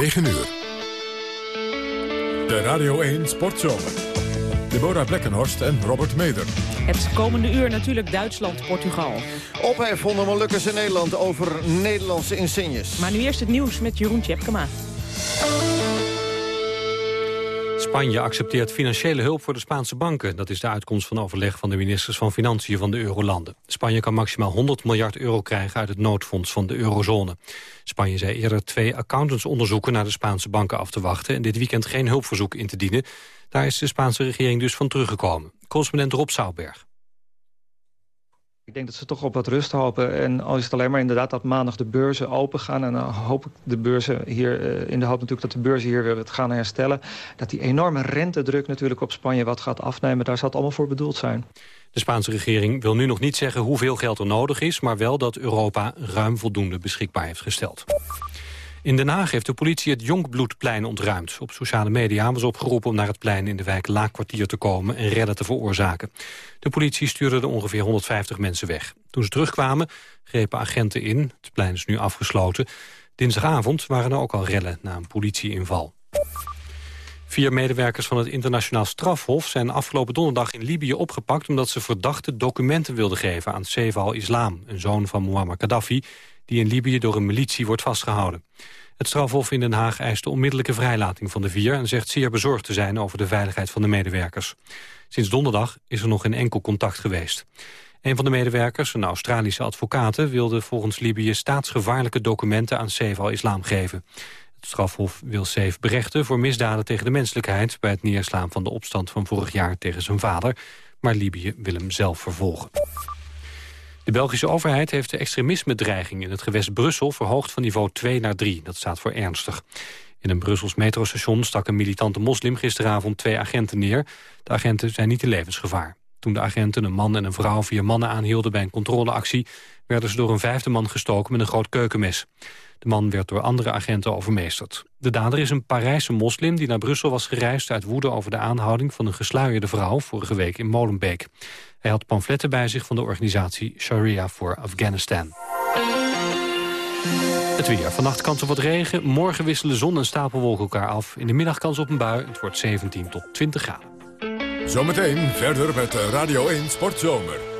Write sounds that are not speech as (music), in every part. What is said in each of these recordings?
9 uur. De Radio 1 Sportzomer. Deborah Blekkenhorst en Robert Meder. Het komende uur natuurlijk Duitsland-Portugal. Ophef onder Molukkers in Nederland over Nederlandse insignes. Maar nu eerst het nieuws met Jeroen Tjepkema. Spanje accepteert financiële hulp voor de Spaanse banken. Dat is de uitkomst van overleg van de ministers van Financiën van de Eurolanden. Spanje kan maximaal 100 miljard euro krijgen uit het noodfonds van de eurozone. Spanje zei eerder twee accountantsonderzoeken naar de Spaanse banken af te wachten... en dit weekend geen hulpverzoek in te dienen. Daar is de Spaanse regering dus van teruggekomen. Correspondent Rob Zouwberg. Ik denk dat ze toch op wat rust hopen. En al is het alleen maar inderdaad dat maandag de beurzen open gaan... en dan hoop ik de beurzen hier, eh, in de hoop natuurlijk dat de beurzen hier weer het gaan herstellen... dat die enorme rentedruk natuurlijk op Spanje wat gaat afnemen... daar zal het allemaal voor bedoeld zijn. De Spaanse regering wil nu nog niet zeggen hoeveel geld er nodig is... maar wel dat Europa ruim voldoende beschikbaar heeft gesteld. In Den Haag heeft de politie het Jonkbloedplein ontruimd. Op sociale media was opgeroepen om naar het plein in de wijk Laakkwartier te komen en redden te veroorzaken. De politie stuurde er ongeveer 150 mensen weg. Toen ze terugkwamen grepen agenten in. Het plein is nu afgesloten. Dinsdagavond waren er ook al rellen na een politieinval. Vier medewerkers van het internationaal strafhof zijn afgelopen donderdag in Libië opgepakt omdat ze verdachte documenten wilden geven aan Seif al-Islam, een zoon van Muammar Gaddafi, die in Libië door een militie wordt vastgehouden. Het strafhof in Den Haag eist de onmiddellijke vrijlating van de vier... en zegt zeer bezorgd te zijn over de veiligheid van de medewerkers. Sinds donderdag is er nog geen enkel contact geweest. Een van de medewerkers, een Australische advocaat, wilde volgens Libië staatsgevaarlijke documenten aan Saif al-Islam geven. Het strafhof wil Saif berechten voor misdaden tegen de menselijkheid... bij het neerslaan van de opstand van vorig jaar tegen zijn vader. Maar Libië wil hem zelf vervolgen. De Belgische overheid heeft de extremisme-dreiging in het gewest Brussel verhoogd van niveau 2 naar 3. Dat staat voor ernstig. In een Brussels metrostation stak een militante moslim gisteravond twee agenten neer. De agenten zijn niet in levensgevaar. Toen de agenten een man en een vrouw vier mannen aanhielden bij een controleactie... werden ze door een vijfde man gestoken met een groot keukenmes. De man werd door andere agenten overmeesterd. De dader is een Parijse moslim die naar Brussel was gereisd... uit woede over de aanhouding van een gesluierde vrouw vorige week in Molenbeek. Hij had pamfletten bij zich van de organisatie Sharia voor Afghanistan. Het weer. Vannacht kans op wat regen. Morgen wisselen zon en stapelwolken elkaar af. In de middag kans op een bui. Het wordt 17 tot 20 graden. Zometeen verder met Radio 1 Sportzomer.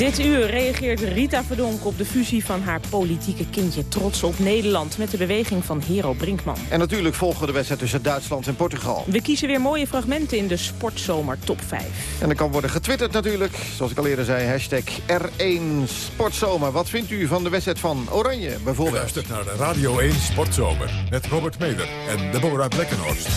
Dit uur reageert Rita Verdonk op de fusie van haar politieke kindje Trots op Nederland met de beweging van Hero Brinkman. En natuurlijk volgen we de wedstrijd tussen Duitsland en Portugal. We kiezen weer mooie fragmenten in de Sportzomer Top 5. En er kan worden getwitterd natuurlijk, zoals ik al eerder zei, hashtag R1 Sportzomer. Wat vindt u van de wedstrijd van Oranje bijvoorbeeld? luistert naar de Radio 1 Sportzomer met Robert Meder en Deborah Blekkenhorst.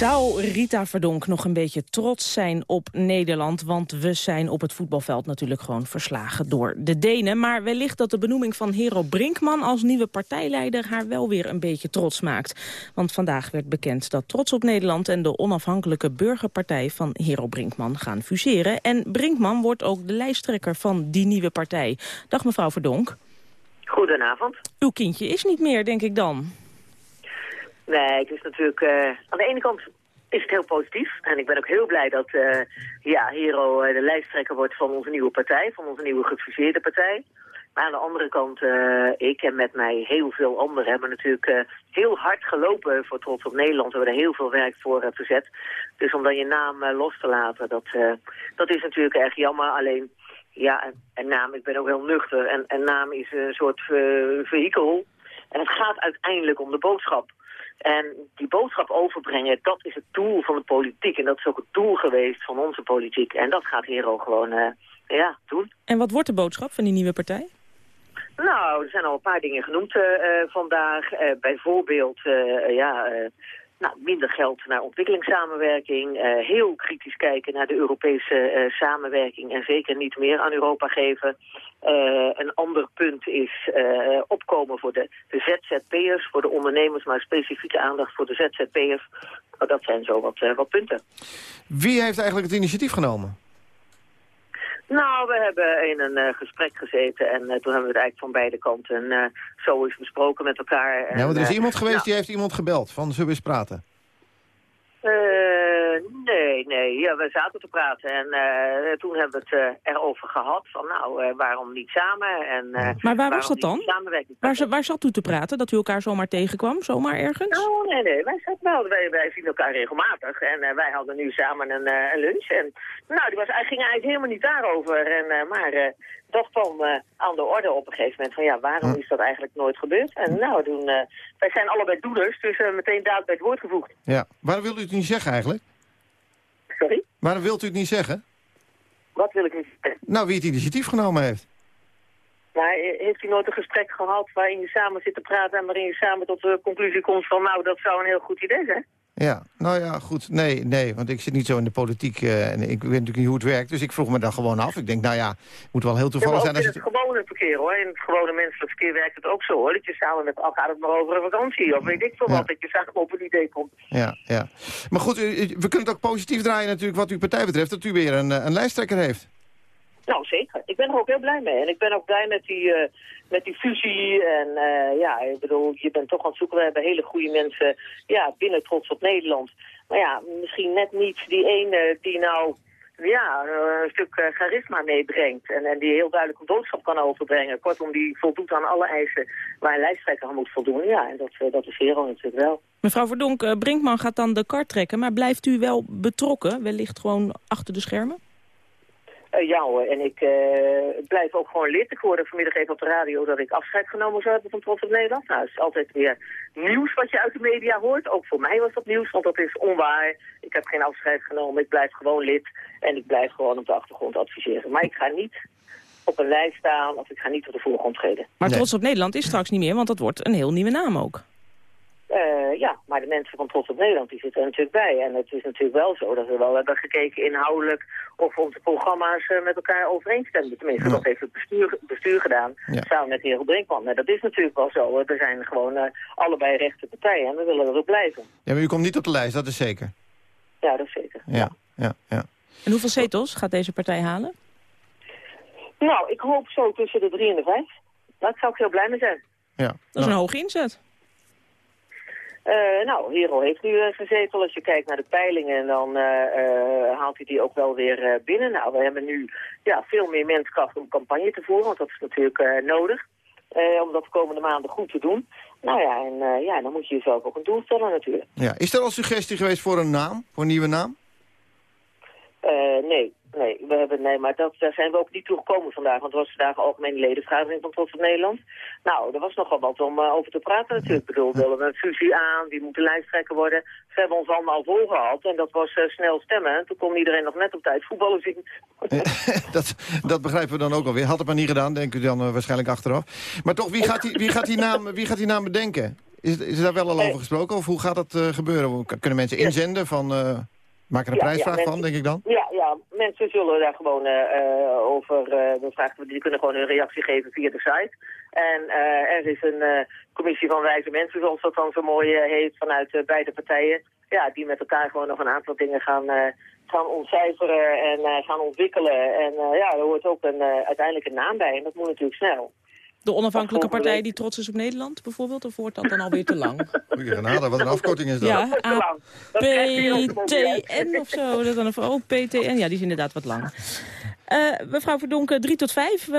Zou Rita Verdonk nog een beetje trots zijn op Nederland? Want we zijn op het voetbalveld natuurlijk gewoon verslagen door de Denen. Maar wellicht dat de benoeming van Hero Brinkman als nieuwe partijleider... haar wel weer een beetje trots maakt. Want vandaag werd bekend dat Trots op Nederland... en de onafhankelijke burgerpartij van Hero Brinkman gaan fuseren. En Brinkman wordt ook de lijsttrekker van die nieuwe partij. Dag mevrouw Verdonk. Goedenavond. Uw kindje is niet meer, denk ik dan. Nee, het is natuurlijk... Uh, aan de ene kant is het heel positief. En ik ben ook heel blij dat uh, ja, Hero uh, de lijsttrekker wordt van onze nieuwe partij. Van onze nieuwe gefuseerde partij. Maar aan de andere kant, ik en met mij heel veel anderen hebben natuurlijk heel hard gelopen voor Trots op Nederland. We hebben er heel veel werk voor verzet. Dus om dan je naam los te laten, dat, dat is natuurlijk erg jammer. Alleen, ja, en naam, ik ben ook heel nuchter. En, en naam is een soort vehikel En het gaat uiteindelijk om de boodschap. En die boodschap overbrengen, dat is het doel van de politiek. En dat is ook het doel geweest van onze politiek. En dat gaat Hero gewoon uh, ja, doen. En wat wordt de boodschap van die nieuwe partij? Nou, er zijn al een paar dingen genoemd uh, vandaag. Uh, bijvoorbeeld, ja, nou, minder geld naar ontwikkelingssamenwerking. Uh, heel kritisch kijken naar de Europese uh, samenwerking en zeker niet meer aan Europa geven. Uh, een ander punt is opkomen voor de, de ZZP'ers, voor de ondernemers, maar specifieke aandacht voor de ZZP'ers. Nou, dat zijn zo wat, wat punten. Wie heeft eigenlijk het initiatief genomen? Nou, we hebben in een uh, gesprek gezeten en uh, toen hebben we het eigenlijk van beide kanten uh, zo eens besproken met elkaar. En, ja, want er is iemand geweest die heeft iemand gebeld van zullen we eens praten? Nee, nee. Ja, we zaten te praten en toen hebben we het erover gehad van nou, waarom niet samen? En, maar waar was dat dan? Waar, waar zat u te praten? Dat u elkaar zomaar tegenkwam? Zomaar ergens? Oh, nee, nee. Wij, zaten wel, wij, wij zien elkaar regelmatig en wij hadden nu samen een, een lunch. En nou, die was, hij ging eigenlijk helemaal niet daarover. En, maar dat kwam aan de orde op een gegeven moment van ja, waarom is dat eigenlijk nooit gebeurd? En nou, toen, wij zijn allebei doeners, dus meteen daad bij het woord gevoegd. Ja, waarom wilt u het niet zeggen eigenlijk? Sorry? Waarom wilt u het niet zeggen? Wat wil ik niet zeggen? Nou, wie het initiatief genomen heeft. Maar heeft u nooit een gesprek gehad waarin je samen zit te praten... en waarin je samen tot de conclusie komt van... nou, dat zou een heel goed idee zijn? Ja, nou ja, goed. Nee, nee, want ik zit niet zo in de politiek uh, en ik weet natuurlijk niet hoe het werkt. Dus ik vroeg me dan gewoon af. Ik denk, nou ja, het moet wel heel toevallig ja, zijn. Als in het, het gewone verkeer hoor. In het gewone menselijk verkeer werkt het ook zo hoor. Dat je samen met elkaar het maar over een vakantie of weet ik veel ja. wat. Dat je samen op een idee komt. Ja, ja. Maar goed, we kunnen het ook positief draaien natuurlijk wat uw partij betreft. Dat u weer een, een lijsttrekker heeft. Nou, zeker. Ik ben er ook heel blij mee. En ik ben ook blij met die, uh, met die fusie. En uh, ja, ik bedoel, je bent toch aan het zoeken. We hebben hele goede mensen ja, binnen Trots op Nederland. Maar ja, misschien net niet die ene die nou ja, een stuk charisma meebrengt. En, en die heel duidelijk een boodschap kan overbrengen. Kortom, die voldoet aan alle eisen waar een lijsttrekker aan moet voldoen. Ja, en dat, dat is Hero natuurlijk wel. Mevrouw Verdonk, Brinkman gaat dan de kart trekken. Maar blijft u wel betrokken? Wellicht gewoon achter de schermen? Uh, ja hoor, en ik uh, blijf ook gewoon lid. Ik hoorde vanmiddag even op de radio dat ik afscheid genomen zou hebben van Trots op Nederland. Nou, het is altijd weer nieuws wat je uit de media hoort. Ook voor mij was dat nieuws, want dat is onwaar. Ik heb geen afscheid genomen, ik blijf gewoon lid. En ik blijf gewoon op de achtergrond adviseren. Maar ik ga niet op een lijst staan of ik ga niet op de voorgrond treden. Maar Trots op Nederland is straks niet meer, want dat wordt een heel nieuwe naam ook. Uh, ja, maar de mensen van Trots op Nederland die zitten er natuurlijk bij. En het is natuurlijk wel zo dat we wel hebben gekeken inhoudelijk of onze programma's uh, met elkaar overeenstemmen. Tenminste, ja. dat heeft het bestuur, bestuur gedaan, ja. samen met de heer Brinkman. Nou, dat is natuurlijk wel zo. We zijn gewoon uh, allebei rechte partijen en we willen erop blijven. Ja, maar u komt niet op de lijst, dat is zeker. Ja, dat is zeker. Ja, ja, ja. En hoeveel zetels gaat deze partij halen? Nou, ik hoop zo tussen de drie en de vijf. Daar zou ik heel blij mee zijn. Ja. Dat is nou. een hoge inzet. Uh, nou, Hero heeft nu uh, gezetel. Als je kijkt naar de peilingen, dan uh, haalt hij die ook wel weer binnen. Nou, we hebben nu ja, veel meer menskracht om campagne te voeren, want dat is natuurlijk nodig. om dat de komende maanden goed te doen. Nou ja, en ja, dan moet je jezelf ook een doel stellen natuurlijk. Ja. Is er al suggestie geweest voor een naam, voor een nieuwe naam? nee, Nee, we hebben, nee, maar dat, daar zijn we ook niet toe gekomen vandaag. Want het was vandaag algemene ledenvergadering van Trots op Nederland. Nou, er was nogal wat om uh, over te praten natuurlijk. Ik bedoel, willen we een fusie aan, die moet de lijsttrekker worden. Ze hebben ons allemaal volgehaald en dat was uh, snel stemmen. En toen kon iedereen nog net op tijd voetballen zien. (laughs) dat, dat begrijpen we dan ook alweer. Had het maar niet gedaan, denk u dan uh, waarschijnlijk achteraf. Maar toch, wie gaat die, wie gaat die, naam, wie gaat die naam bedenken? Is, is daar wel al over gesproken? Of hoe gaat dat gebeuren? Kunnen mensen inzenden van... Maak er een ja, prijsvraag ja, van, denk ik dan? Ja, ja mensen zullen daar gewoon uh, over... Uh, vragen, die kunnen gewoon een reactie geven via de site. En uh, er is een commissie van wijze mensen, zoals dat dan zo mooi heet, vanuit beide partijen. Ja, die met elkaar gewoon nog een aantal dingen gaan, gaan ontcijferen en gaan ontwikkelen. En ja, er hoort ook een, uiteindelijk een naam bij en dat moet natuurlijk snel. De onafhankelijke partij die trots is op Nederland bijvoorbeeld? Of wordt dat dan alweer te lang? (laughs) Goeie genade, wat een afkorting is dat. Ja, APTN of zo. Dat dan een, oh, PTN. Ja, die is inderdaad wat lang. Uh, mevrouw Verdonken, 3 tot 5. Uh,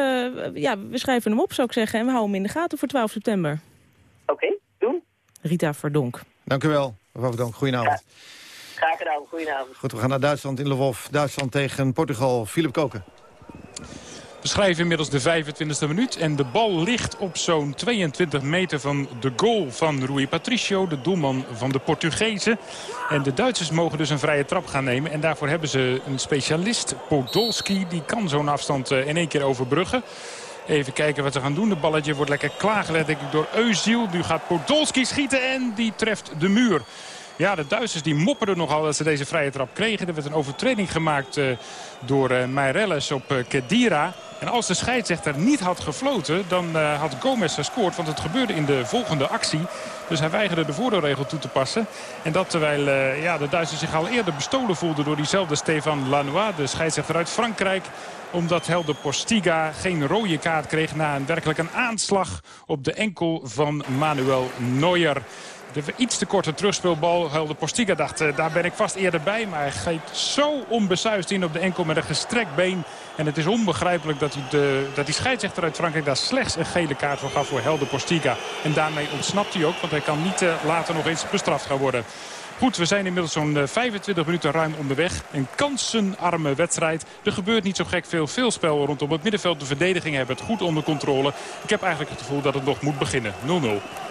ja, we schrijven hem op, zou ik zeggen. En we houden hem in de gaten voor 12 september. Oké, okay, doen. Rita Verdonk. Dank u wel, mevrouw Verdonk. Goedenavond. Ja. Graag gedaan, goedenavond. Goed, we gaan naar Duitsland in Lvov. Duitsland tegen Portugal. Philip Koken. We schrijven inmiddels de 25e minuut. En de bal ligt op zo'n 22 meter van de goal van Rui Patricio. De doelman van de Portugezen. En de Duitsers mogen dus een vrije trap gaan nemen. En daarvoor hebben ze een specialist, Podolski. Die kan zo'n afstand in één keer overbruggen. Even kijken wat ze gaan doen. De balletje wordt lekker klaargelegd denk ik, door Eusiel. Nu gaat Podolski schieten en die treft de muur. Ja, de Duitsers die mopperden nogal dat ze deze vrije trap kregen. Er werd een overtreding gemaakt uh, door uh, Meirelles op uh, Kedira. En als de scheidsrechter niet had gefloten, dan had Gomez gescoord. Want het gebeurde in de volgende actie. Dus hij weigerde de voordeelregel toe te passen. En dat terwijl ja, de Duitsers zich al eerder bestolen voelden door diezelfde Stefan Lanois. De scheidsrechter uit Frankrijk omdat Helder Postiga geen rode kaart kreeg na een werkelijk een aanslag op de enkel van Manuel Neuer. De iets te korte terugspeelbal. Helder Postiga dacht, uh, daar ben ik vast eerder bij. Maar hij geeft zo onbesuist in op de enkel met een gestrekt been. En het is onbegrijpelijk dat, hij de, dat die scheidsrechter uit Frankrijk daar slechts een gele kaart voor gaf voor Helder Postiga. En daarmee ontsnapt hij ook, want hij kan niet uh, later nog eens bestraft gaan worden. Goed, we zijn inmiddels zo'n 25 minuten ruim onderweg. Een kansenarme wedstrijd. Er gebeurt niet zo gek veel. Veel spel rondom het middenveld. De verdediging hebben het goed onder controle. Ik heb eigenlijk het gevoel dat het nog moet beginnen. 0-0.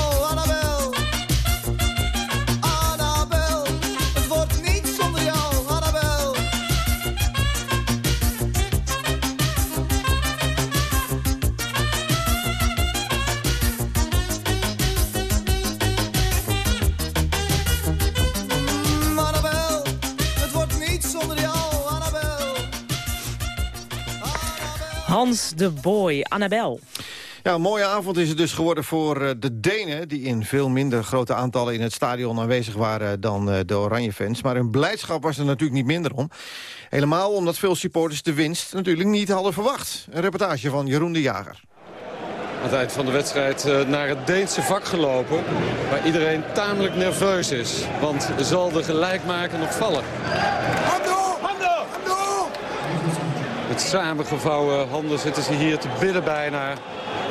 Hans de Boy, Annabel. Ja, een mooie avond is het dus geworden voor eh, de Denen... die in veel minder grote aantallen in het stadion aanwezig waren dan eh, de Oranje-fans. Maar hun blijdschap was er natuurlijk niet minder om. Helemaal omdat veel supporters de winst natuurlijk niet hadden verwacht. Een reportage van Jeroen de Jager. Aan het eind van de wedstrijd eh, naar het Deense vak gelopen... waar iedereen tamelijk nerveus is. Want zal de gelijkmaker nog vallen? Met samengevouwen handen zitten ze hier te bidden bijna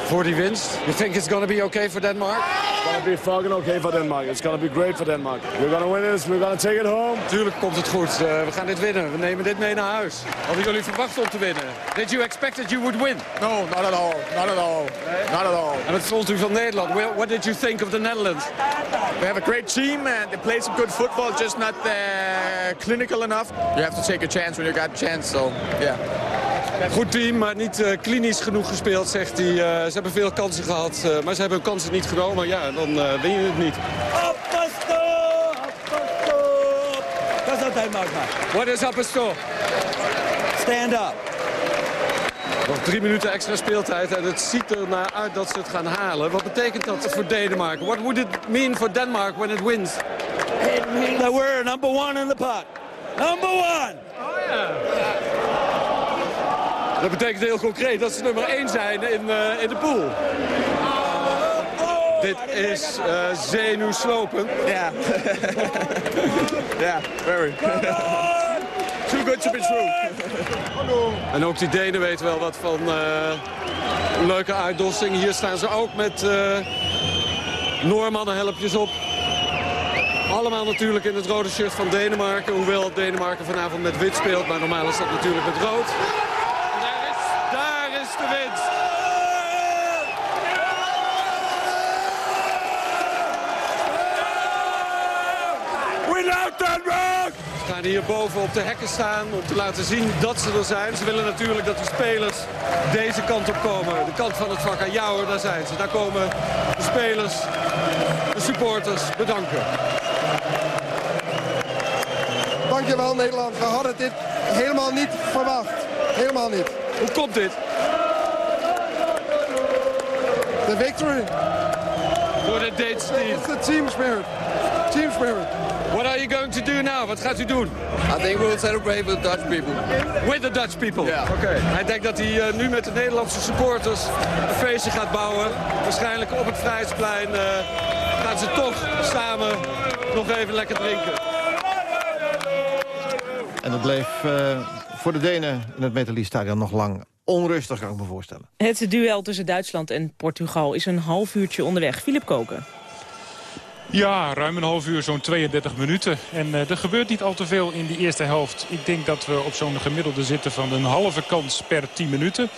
voor die winst. You think it's going to be okay for Denmark? It's going to be fucking okay for Denmark. It's going to be great for Denmark. We're going to win this. We're going to take it home. Tuurlijk komt het goed. Uh, we gaan dit winnen. We nemen dit mee naar huis. Hadden jullie verwacht om te winnen? Did you expect that you would win? No, not at all. Not at all. Not at all. En het stond u van Nederland. What did you think of the Netherlands? We have a great team and they play some good football, just not uh, clinical enough. You have to take a chance when you got a chance, so yeah. Goed team, maar niet uh, klinisch genoeg gespeeld, zegt hij. Uh, ze hebben veel kansen gehad, uh, maar ze hebben hun kansen niet genomen. Ja, dan win je het niet. What is Apostol? Stand up. Nog drie minuten extra speeltijd en het ziet er naar uit dat ze het gaan halen. Wat betekent dat voor Denemarken? What would it mean for Denmark when it wins? It means that we're number one in the pot. Number one! Oh ja. Dat betekent heel concreet dat ze nummer 1 zijn in, uh, in de pool. Dit is uh, zenuwslopend. Ja. (laughs) Ja, very. Too good to be true. En ook die Denen weten wel wat van uh, leuke uitdossing. Hier staan ze ook met uh, Noormannenhelpjes op. Allemaal natuurlijk in het rode shirt van Denemarken. Hoewel Denemarken vanavond met wit speelt. Maar normaal is dat natuurlijk met rood. De winst. Ze gaan hier boven op de hekken staan om te laten zien dat ze er zijn. Ze willen natuurlijk dat de spelers deze kant op komen. De kant van het vak. Ja hoor, daar zijn ze. Daar komen de spelers, de supporters bedanken. Dankjewel Nederland. We hadden dit helemaal niet verwacht. Helemaal niet. Hoe komt dit? The victory. Voor de Deense team. It's the team spirit. Team spirit. What are you going to do now? Wat gaat u doen? I think we'll celebrate with the Dutch people. With the Dutch people? Ja. Oké. Okay. Hij denkt dat hij uh, nu met de Nederlandse supporters een feestje gaat bouwen. Waarschijnlijk op het Vrijsplein uh, gaan ze toch samen nog even lekker drinken. En dat bleef uh, voor de Denen in het Metaliestadion nog lang onrustig, kan ik me voorstellen. Het duel tussen Duitsland en Portugal is een half uurtje onderweg. Filip Koken. Ja, ruim een half uur, zo'n 32 minuten. En uh, er gebeurt niet al te veel in die eerste helft. Ik denk dat we op zo'n gemiddelde zitten van een halve kans per 10 minuten.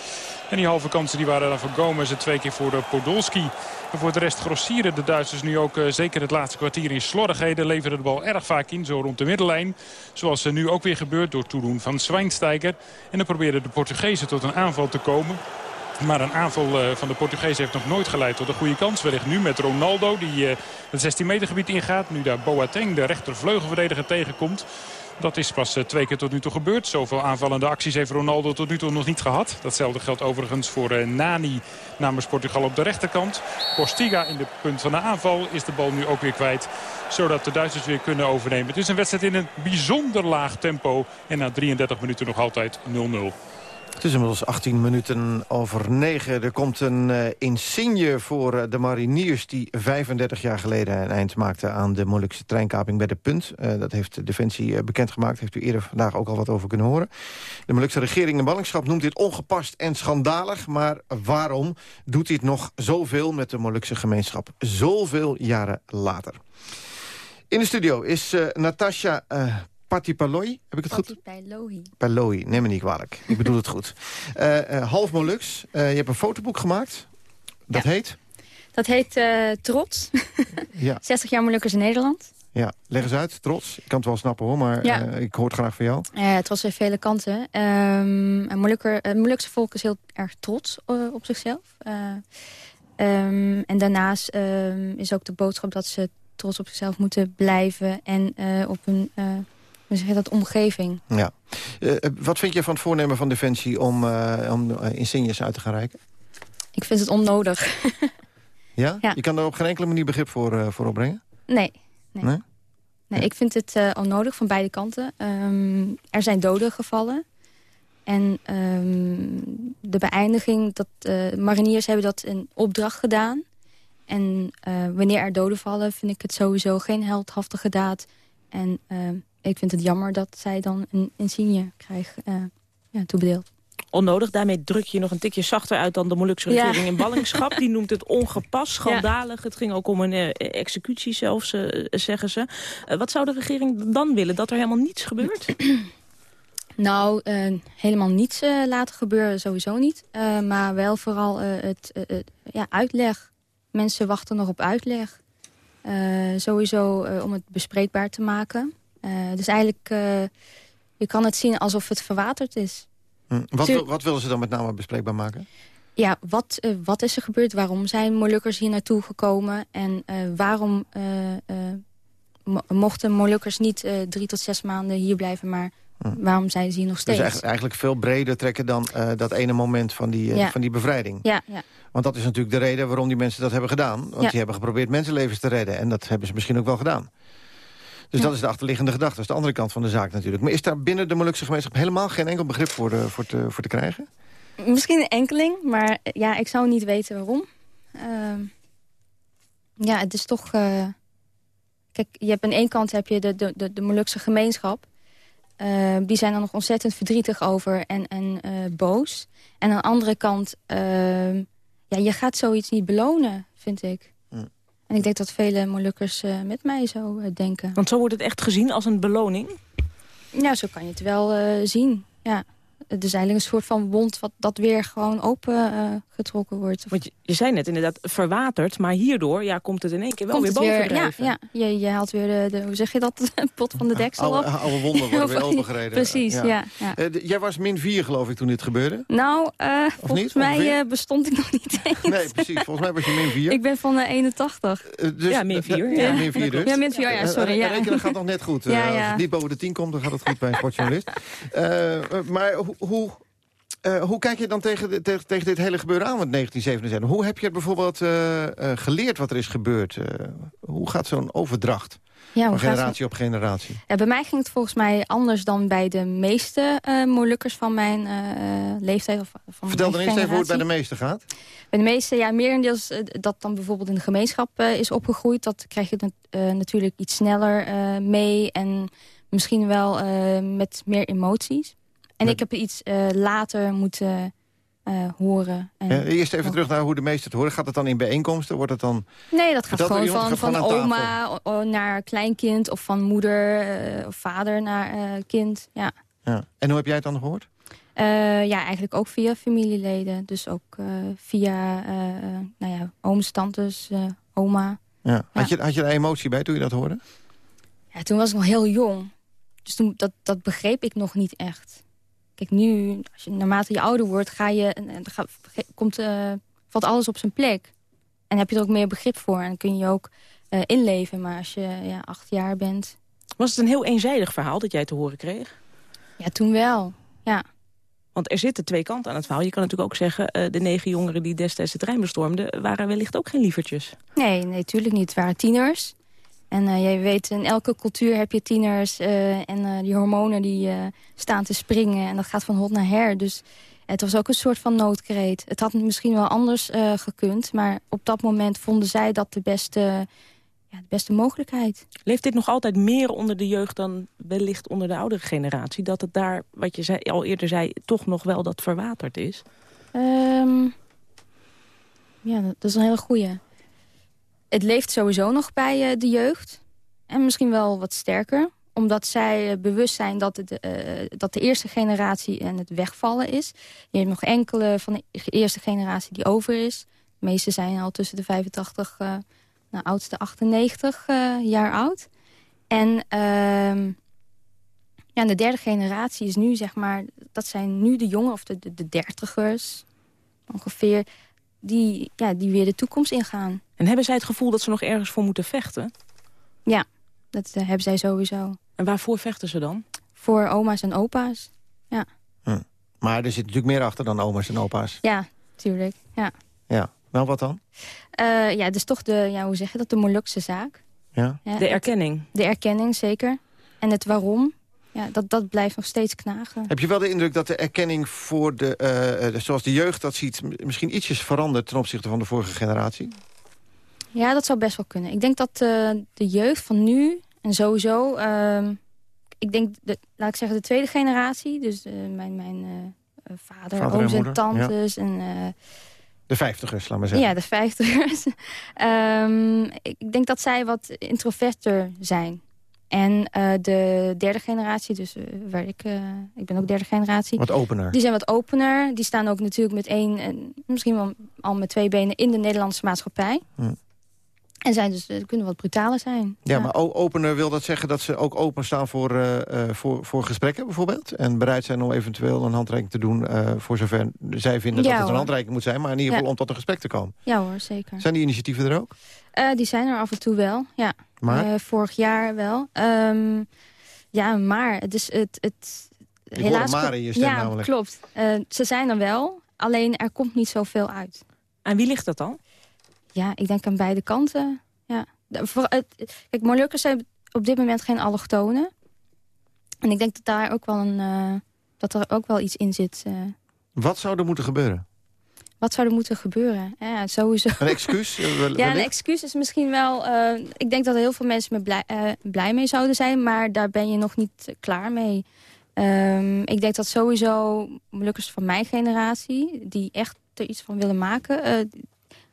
En die halve kansen die waren dan voor Gomez en twee keer voor de Podolski. Voor de rest grossieren de Duitsers nu ook uh, zeker het laatste kwartier in slordigheden. Leveren de bal erg vaak in, zo rond de middenlijn. Zoals nu ook weer gebeurt door toedoen van Zwijnsteiger. En dan proberen de Portugezen tot een aanval te komen. Maar een aanval uh, van de Portugezen heeft nog nooit geleid tot een goede kans. Wellicht nu met Ronaldo die uh, het 16 meter gebied ingaat. Nu daar Boateng, de rechtervleugelverdediger, tegenkomt. Dat is pas uh, twee keer tot nu toe gebeurd. Zoveel aanvallende acties heeft Ronaldo tot nu toe nog niet gehad. Datzelfde geldt overigens voor uh, Nani namens Portugal op de rechterkant. Postiga in de punt van de aanval is de bal nu ook weer kwijt. Zodat de Duitsers weer kunnen overnemen. Het is een wedstrijd in een bijzonder laag tempo. En na 33 minuten nog altijd 0-0. Het is inmiddels 18 minuten over 9. Er komt een uh, insigne voor uh, de mariniers... die 35 jaar geleden een eind maakten aan de Molukse treinkaping bij de Punt. Uh, dat heeft Defensie bekendgemaakt. Heeft u eerder vandaag ook al wat over kunnen horen. De Molukse regering in ballingschap noemt dit ongepast en schandalig. Maar waarom doet dit nog zoveel met de Molukse gemeenschap? Zoveel jaren later. In de studio is Natasja Patipaloi, heb ik het goed? Patipaloi. Paloi, neem me niet kwalijk. Ik bedoel het goed. Uh, (laughs) uh, half Molux, uh, je hebt een fotoboek gemaakt. Dat ja. heet? Dat heet Trots. (laughs) ja. 60 jaar Molukkers in Nederland. Ja, leg eens uit, trots. Ik kan het wel snappen hoor, maar ja. ik hoor het graag van jou. Ja, trots heeft vele kanten. Um, een Molukker, het Molukse volk is heel erg trots op zichzelf. Um, en daarnaast um, is ook de boodschap dat ze trots op zichzelf moeten blijven... en op hun hoe zeg je dat, omgeving. Ja. Uh, wat vind je van het voornemen van Defensie om, uh, om insignes uit te gaan reiken? Ik vind het onnodig. (laughs) Ja? Ja. Je kan er op geen enkele manier begrip voor, eh, voor opbrengen? nee. nee. Nee? Nee, ik vind het eh, onnodig van beide kanten. Ehm, er zijn doden gevallen. En ehm, de beëindiging, dat, eh, mariniers hebben dat in opdracht gedaan. En eh, wanneer er doden vallen, vind ik het sowieso geen heldhaftige daad. En ehm, ik vind het jammer dat zij dan een insigne krijgen eh, ja, toebedeeld. Onnodig, daarmee druk je nog een tikje zachter uit dan de Molukse Ja. regering in ballingschap. (laughs) Die noemt het ongepast, schandalig. Het ging ook om een eh, executie zelfs, eh, zeggen ze. Wat zou de regering dan willen? Dat er helemaal niets gebeurt? (clears throat) Nou, helemaal niets laten gebeuren, sowieso niet. Maar wel vooral het ja, uitleg. Mensen wachten nog op uitleg. Sowieso om het bespreekbaar te maken. Eh, dus eigenlijk, eh, je kan het zien alsof het verwaterd is. Hm. Wat, Tuur- wat willen ze dan met name bespreekbaar maken? Ja, wat, eh, wat is er gebeurd? Waarom zijn Molukkers hier naartoe gekomen? En waarom mo- mochten Molukkers niet drie tot zes maanden hier blijven... maar waarom zijn ze hier nog Dus steeds? eigenlijk, eigenlijk veel breder trekken dan dat ene moment van die, Ja. van die bevrijding. Ja, ja. Want dat is natuurlijk de reden waarom die mensen dat hebben gedaan. Want Ja. die hebben geprobeerd mensenlevens te redden. En dat hebben ze misschien ook wel gedaan. Dus dat is de achterliggende gedachte. Dat is de andere kant van de zaak natuurlijk. Maar is daar binnen de Molukse gemeenschap helemaal geen enkel begrip voor, eh, voor, te, voor te krijgen? Misschien een enkeling, maar eh, ja, ik zou niet weten waarom. Ehm, ja, het is toch... eh, kijk, je hebt aan één kant heb je de, de, de, de Molukse gemeenschap. Ehm, die zijn er nog ontzettend verdrietig over en, en boos. En aan de andere kant, ehm, ja, je gaat zoiets niet belonen, vind ik. En ik denk dat vele Molukkers eh, met mij zo eh, denken. Want zo wordt het echt gezien als een beloning? Ja, zo kan je het wel eh, zien, ja. Het is eigenlijk een soort van wond wat dat weer gewoon open getrokken wordt. Want je, je zei net inderdaad verwaterd, maar hierdoor ja, komt het in één keer wel Komt weer bovendrijven. Ja, ja. Je, je haalt weer de, de, hoe zeg je dat, (laughs) de pot van de deksel Oude, af. (laughs) oude wonden worden weer opengereden. Precies, ja. ja, Eh, jij was min 4 geloof ik toen dit gebeurde? Nou, eh, volgens niet, mij eh, bestond ik nog niet (laughs) eens. Nee, precies. Volgens mij was je min 4. Ik ben van de 81. dus, Ja, min vier, Ja, ja. min 4 dus. Ja, min vier, ja, sorry, ja. Rekenen gaat nog net goed. Ja, Als ja. het niet boven de 10 komt, dan gaat het goed bij een sportjournalist. Maar hoe... hoe eh, hoe kijk je dan tegen, de- tegen, tegen dit hele gebeuren aan met 1977? Hoe heb je het bijvoorbeeld eh, eh, geleerd wat er is gebeurd? Hoe gaat zo'n overdracht Ja, van generatie op generatie? Ja, bij mij ging het volgens mij anders dan bij de meeste Molukkers van mijn leeftijd. Of van Vertel dan eerst even hoe het bij de meeste gaat. Bij de meeste, ja, merendeels dat dan bijvoorbeeld in de gemeenschap is opgegroeid. Dat krijg je nat- natuurlijk iets sneller mee en misschien wel met meer emoties. En ik heb iets eh, later moeten eh, horen. En Eh, eerst even terug naar hoe de meesten het horen. Gaat het dan in bijeenkomsten? Wordt het dan... Nee, dat gaat gewoon van, gaat van oma naar kleinkind... of van moeder eh, of vader naar kind, ja. Ja. En hoe heb jij het dan gehoord? Eh, ja, eigenlijk ook via familieleden. Dus ook via eh, nou ja, ooms, tantes, oma. Ja. Had, je, had je daar emotie bij toen je dat hoorde? Ja, toen was ik nog heel jong. Dus toen, dat, dat begreep ik nog niet echt. Kijk, nu, als je, naarmate je ouder wordt, ga je, ga, komt, eh, valt alles op zijn plek. En heb je er ook meer begrip voor. En kun je ook eh, inleven. Maar als je ja, acht jaar bent... Was het een heel eenzijdig verhaal dat jij te horen kreeg? Ja, toen wel. Ja. Want er zitten twee kanten aan het verhaal. Je kan natuurlijk ook zeggen, eh, de negen jongeren die destijds de trein bestormden... waren wellicht ook geen lievertjes. Nee, nee, tuurlijk niet. Het waren tieners. En eh, jij weet, in elke cultuur heb je tieners. eh, en eh, die hormonen die staan te springen. En dat gaat van hot naar her. Dus het was ook een soort van noodkreet. Het had misschien wel anders gekund. Maar op dat moment vonden zij dat de beste, ja, de beste mogelijkheid. Leeft dit nog altijd meer onder de jeugd dan wellicht onder de oudere generatie? Dat het daar, wat je zei, al eerder zei, toch nog wel dat verwaterd is? Ehm, ja, dat, dat is een hele goeie. Het leeft sowieso nog bij eh, de jeugd. En misschien wel wat sterker. Omdat zij eh, bewust zijn dat, het, eh, dat de eerste generatie en het wegvallen is. Je hebt nog enkele van de eerste generatie die over is. De meeste zijn al tussen de 85, eh nou, oudste 98 eh, jaar oud. En ehm, ja, de derde generatie is nu, zeg maar... dat zijn nu de jongen of de, de, de dertigers ongeveer... Die, ja, die weer de toekomst ingaan. En hebben zij het gevoel dat ze nog ergens voor moeten vechten? Ja, dat eh, hebben zij sowieso. En waarvoor vechten ze dan? Voor oma's en opa's. Ja, Hm. Maar er zit natuurlijk meer achter dan oma's en opa's. ja tuurlijk. Ja. Ja, nou wat dan? Eh, ja, dus toch de, ja, hoe zeg je dat, de Molukse zaak. Ja. Ja, De erkenning. De erkenning, zeker. En het waarom, ja, dat, dat blijft nog steeds knagen. Heb je wel de indruk dat de erkenning voor de, eh, zoals de jeugd dat ziet... misschien ietsjes verandert ten opzichte van de vorige generatie? Ja, dat zou best wel kunnen. Ik denk dat eh, de jeugd van nu en sowieso... ehm, ik denk, de, laat ik zeggen, de tweede generatie... dus eh, mijn, mijn vader, Vader en ooms en, moeder, tantes en... De vijftigers, laat maar zeggen. ja, de vijftigers. (laughs) Ehm, ik denk dat zij wat introverter zijn. En eh, de derde generatie, dus eh, waar ik, eh, ik ben ook derde generatie. Wat opener. Die zijn wat opener. Die staan ook natuurlijk met één, en misschien wel al met twee benen in de Nederlandse maatschappij. Hm. En zijn dus, kunnen wat brutaler zijn. Ja, maar opener wil dat zeggen dat ze ook openstaan voor, voor, voor gesprekken bijvoorbeeld? En bereid zijn om eventueel een handreiking te doen voor zover zij vinden Ja, dat het een handreiking moet zijn. Maar in ieder geval Ja. om tot een gesprek te komen. Ja hoor, zeker. Zijn die initiatieven er ook? Die zijn er af en toe wel, ja. Maar? Eh, vorig jaar wel. Ehm, ja, maar het is het... het Ik hoor een maar in je stem ja, namelijk. klopt. Eh, ze zijn er wel, alleen er komt niet zoveel uit. Aan wie ligt dat dan? Ja, ik denk aan beide kanten. Ja. De- voor het, kijk, Molukkers zijn op dit moment geen allochtonen. En ik denk dat daar ook wel een... eh, dat er ook wel iets in zit. eh. Wat zou er moeten gebeuren? Wat zou er moeten gebeuren? Ja, sowieso. Een excuus? (laughs) Ja, een excuus is misschien wel... eh, ik denk dat heel veel mensen me blij, eh, blij mee zouden zijn... maar daar ben je nog niet klaar mee. Ehm, ik denk dat sowieso Molukkers van mijn generatie... die echt er iets van willen maken... eh,